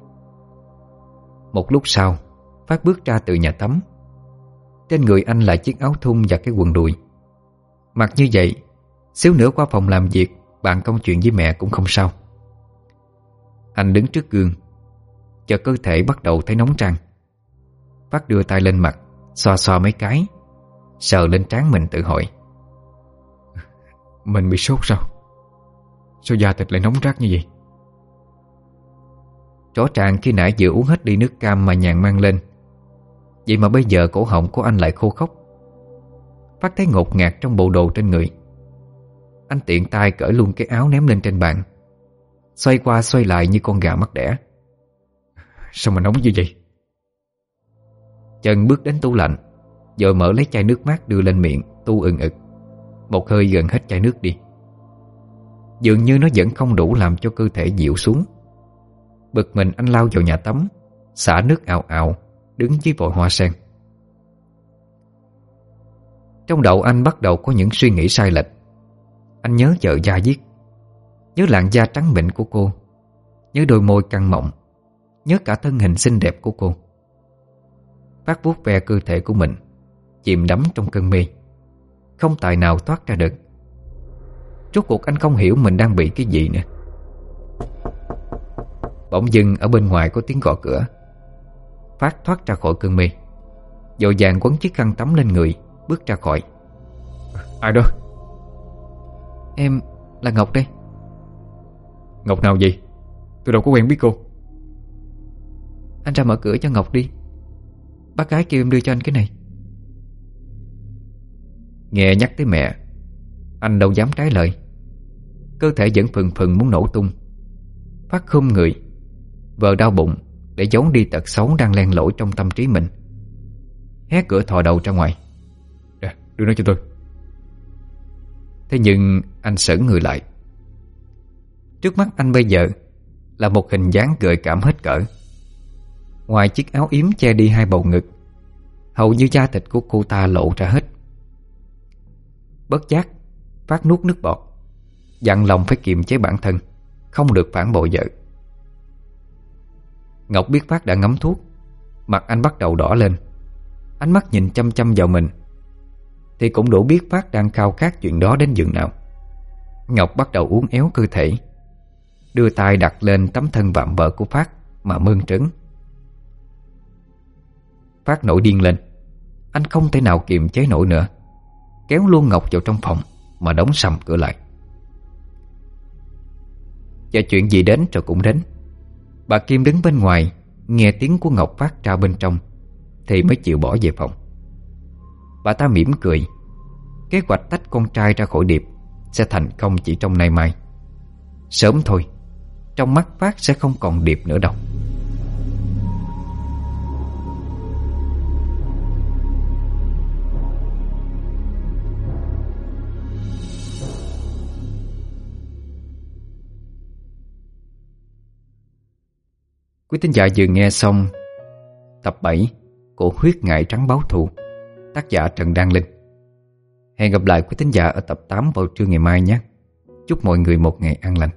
B: Một lúc sau, Phát bước ra từ nhà tắm. Trên người anh là chiếc áo thun và cái quần đùi. Mặc như vậy, Xíu nữa qua phòng làm việc, Bạn công chuyện với mẹ cũng không sao. Anh đứng trước gương cho cơ thể bắt đầu thấy nóng trăng Phát đưa tay lên mặt, Xoa xoa mấy cái, Sờ lên trán mình tự hỏi.
C: Mình bị sốt sao? Sao da thịt lại nóng rát như vậy?
B: Rõ ràng khi nãy vừa uống hết đi nước cam mà nhàn mang lên. Vậy mà bây giờ cổ họng của anh lại khô khốc. Phát thấy ngột ngạt trong bộ đồ trên người. Anh tiện tay cởi luôn cái áo ném lên trên bàn. Xoay qua xoay lại như con gà mắc đẻ.
C: Sao mà nóng như vậy?
B: Trần bước đến tủ lạnh Rồi mở lấy chai nước mát đưa lên miệng, Tu ừng ực. Một hơi gần hết chai nước đi. Dường như nó vẫn không đủ làm cho cơ thể dịu xuống. Bực mình anh lao vào nhà tắm, Xả nước ào ào, Đứng dưới vội hoa sen. Trong đầu anh bắt đầu có những suy nghĩ sai lệch. Anh nhớ vợ da diết, Nhớ làn da trắng mịn của cô, Nhớ đôi môi căng mọng, Nhớ cả thân hình xinh đẹp của cô. Phát vuốt ve cơ thể của mình, Chìm đắm trong cơn mê. Không tài nào thoát ra được. Rốt cuộc anh không hiểu mình đang bị cái gì nữa. Bỗng dưng ở bên ngoài có tiếng gõ cửa. Phát thoát ra khỏi cơn mê. Dội vàng quấn chiếc khăn tắm lên người. Bước ra khỏi.
C: Ai đó?
B: Em là Ngọc đây.
C: Ngọc nào vậy? Tôi đâu có quen biết cô.
B: Anh ra mở cửa cho Ngọc đi. Bác gái kêu em đưa cho anh cái này. Nghe nhắc tới mẹ Anh đâu dám trái lời. Cơ thể vẫn phừng phừng muốn nổ tung. Phát khum người Vờ đau bụng Để giấu đi tật xấu đang len lỏi trong tâm trí mình. Hé cửa thò đầu ra ngoài
C: đưa nó cho tôi.
B: Thế nhưng anh sững người lại. Trước mắt anh bây giờ Là một hình dáng gợi cảm hết cỡ. Ngoài chiếc áo yếm che đi hai bầu ngực, Hầu như da thịt của cô ta lộ ra hết. Bất giác, Phát nuốt nước bọt, Dặn lòng phải kiềm chế bản thân, Không được phản bội vợ. Ngọc biết Phát đã ngấm thuốc, Mặt anh bắt đầu đỏ lên. Ánh mắt nhìn chăm chăm vào mình thì cũng đủ biết Phát đang khao khát chuyện đó đến dừng nào. Ngọc bắt đầu uống éo cơ thể, Đưa tay đặt lên tấm thân vạm vỡ của Phát Mà mơn trứng Phát nổi điên lên. Anh không thể nào kiềm chế nổi nữa, Kéo luôn Ngọc vào trong phòng Mà đóng sầm cửa lại. Và chuyện gì đến rồi cũng đến. Bà Kim đứng bên ngoài, Nghe tiếng của Ngọc phát ra bên trong, Thì mới chịu bỏ về phòng. Bà ta mỉm cười. Kế hoạch tách con trai ra khỏi điệp Sẽ thành công chỉ trong nay mai. Sớm thôi, Trong mắt Phát sẽ không còn điệp nữa đâu. Quý tín giả vừa nghe xong tập 7 của Huyết Ngại Trắng Báo Thù tác giả Trần Đăng Linh. Hẹn gặp lại quý thính giả ở tập 8 vào trưa ngày mai nhé. Chúc mọi người một ngày an lành.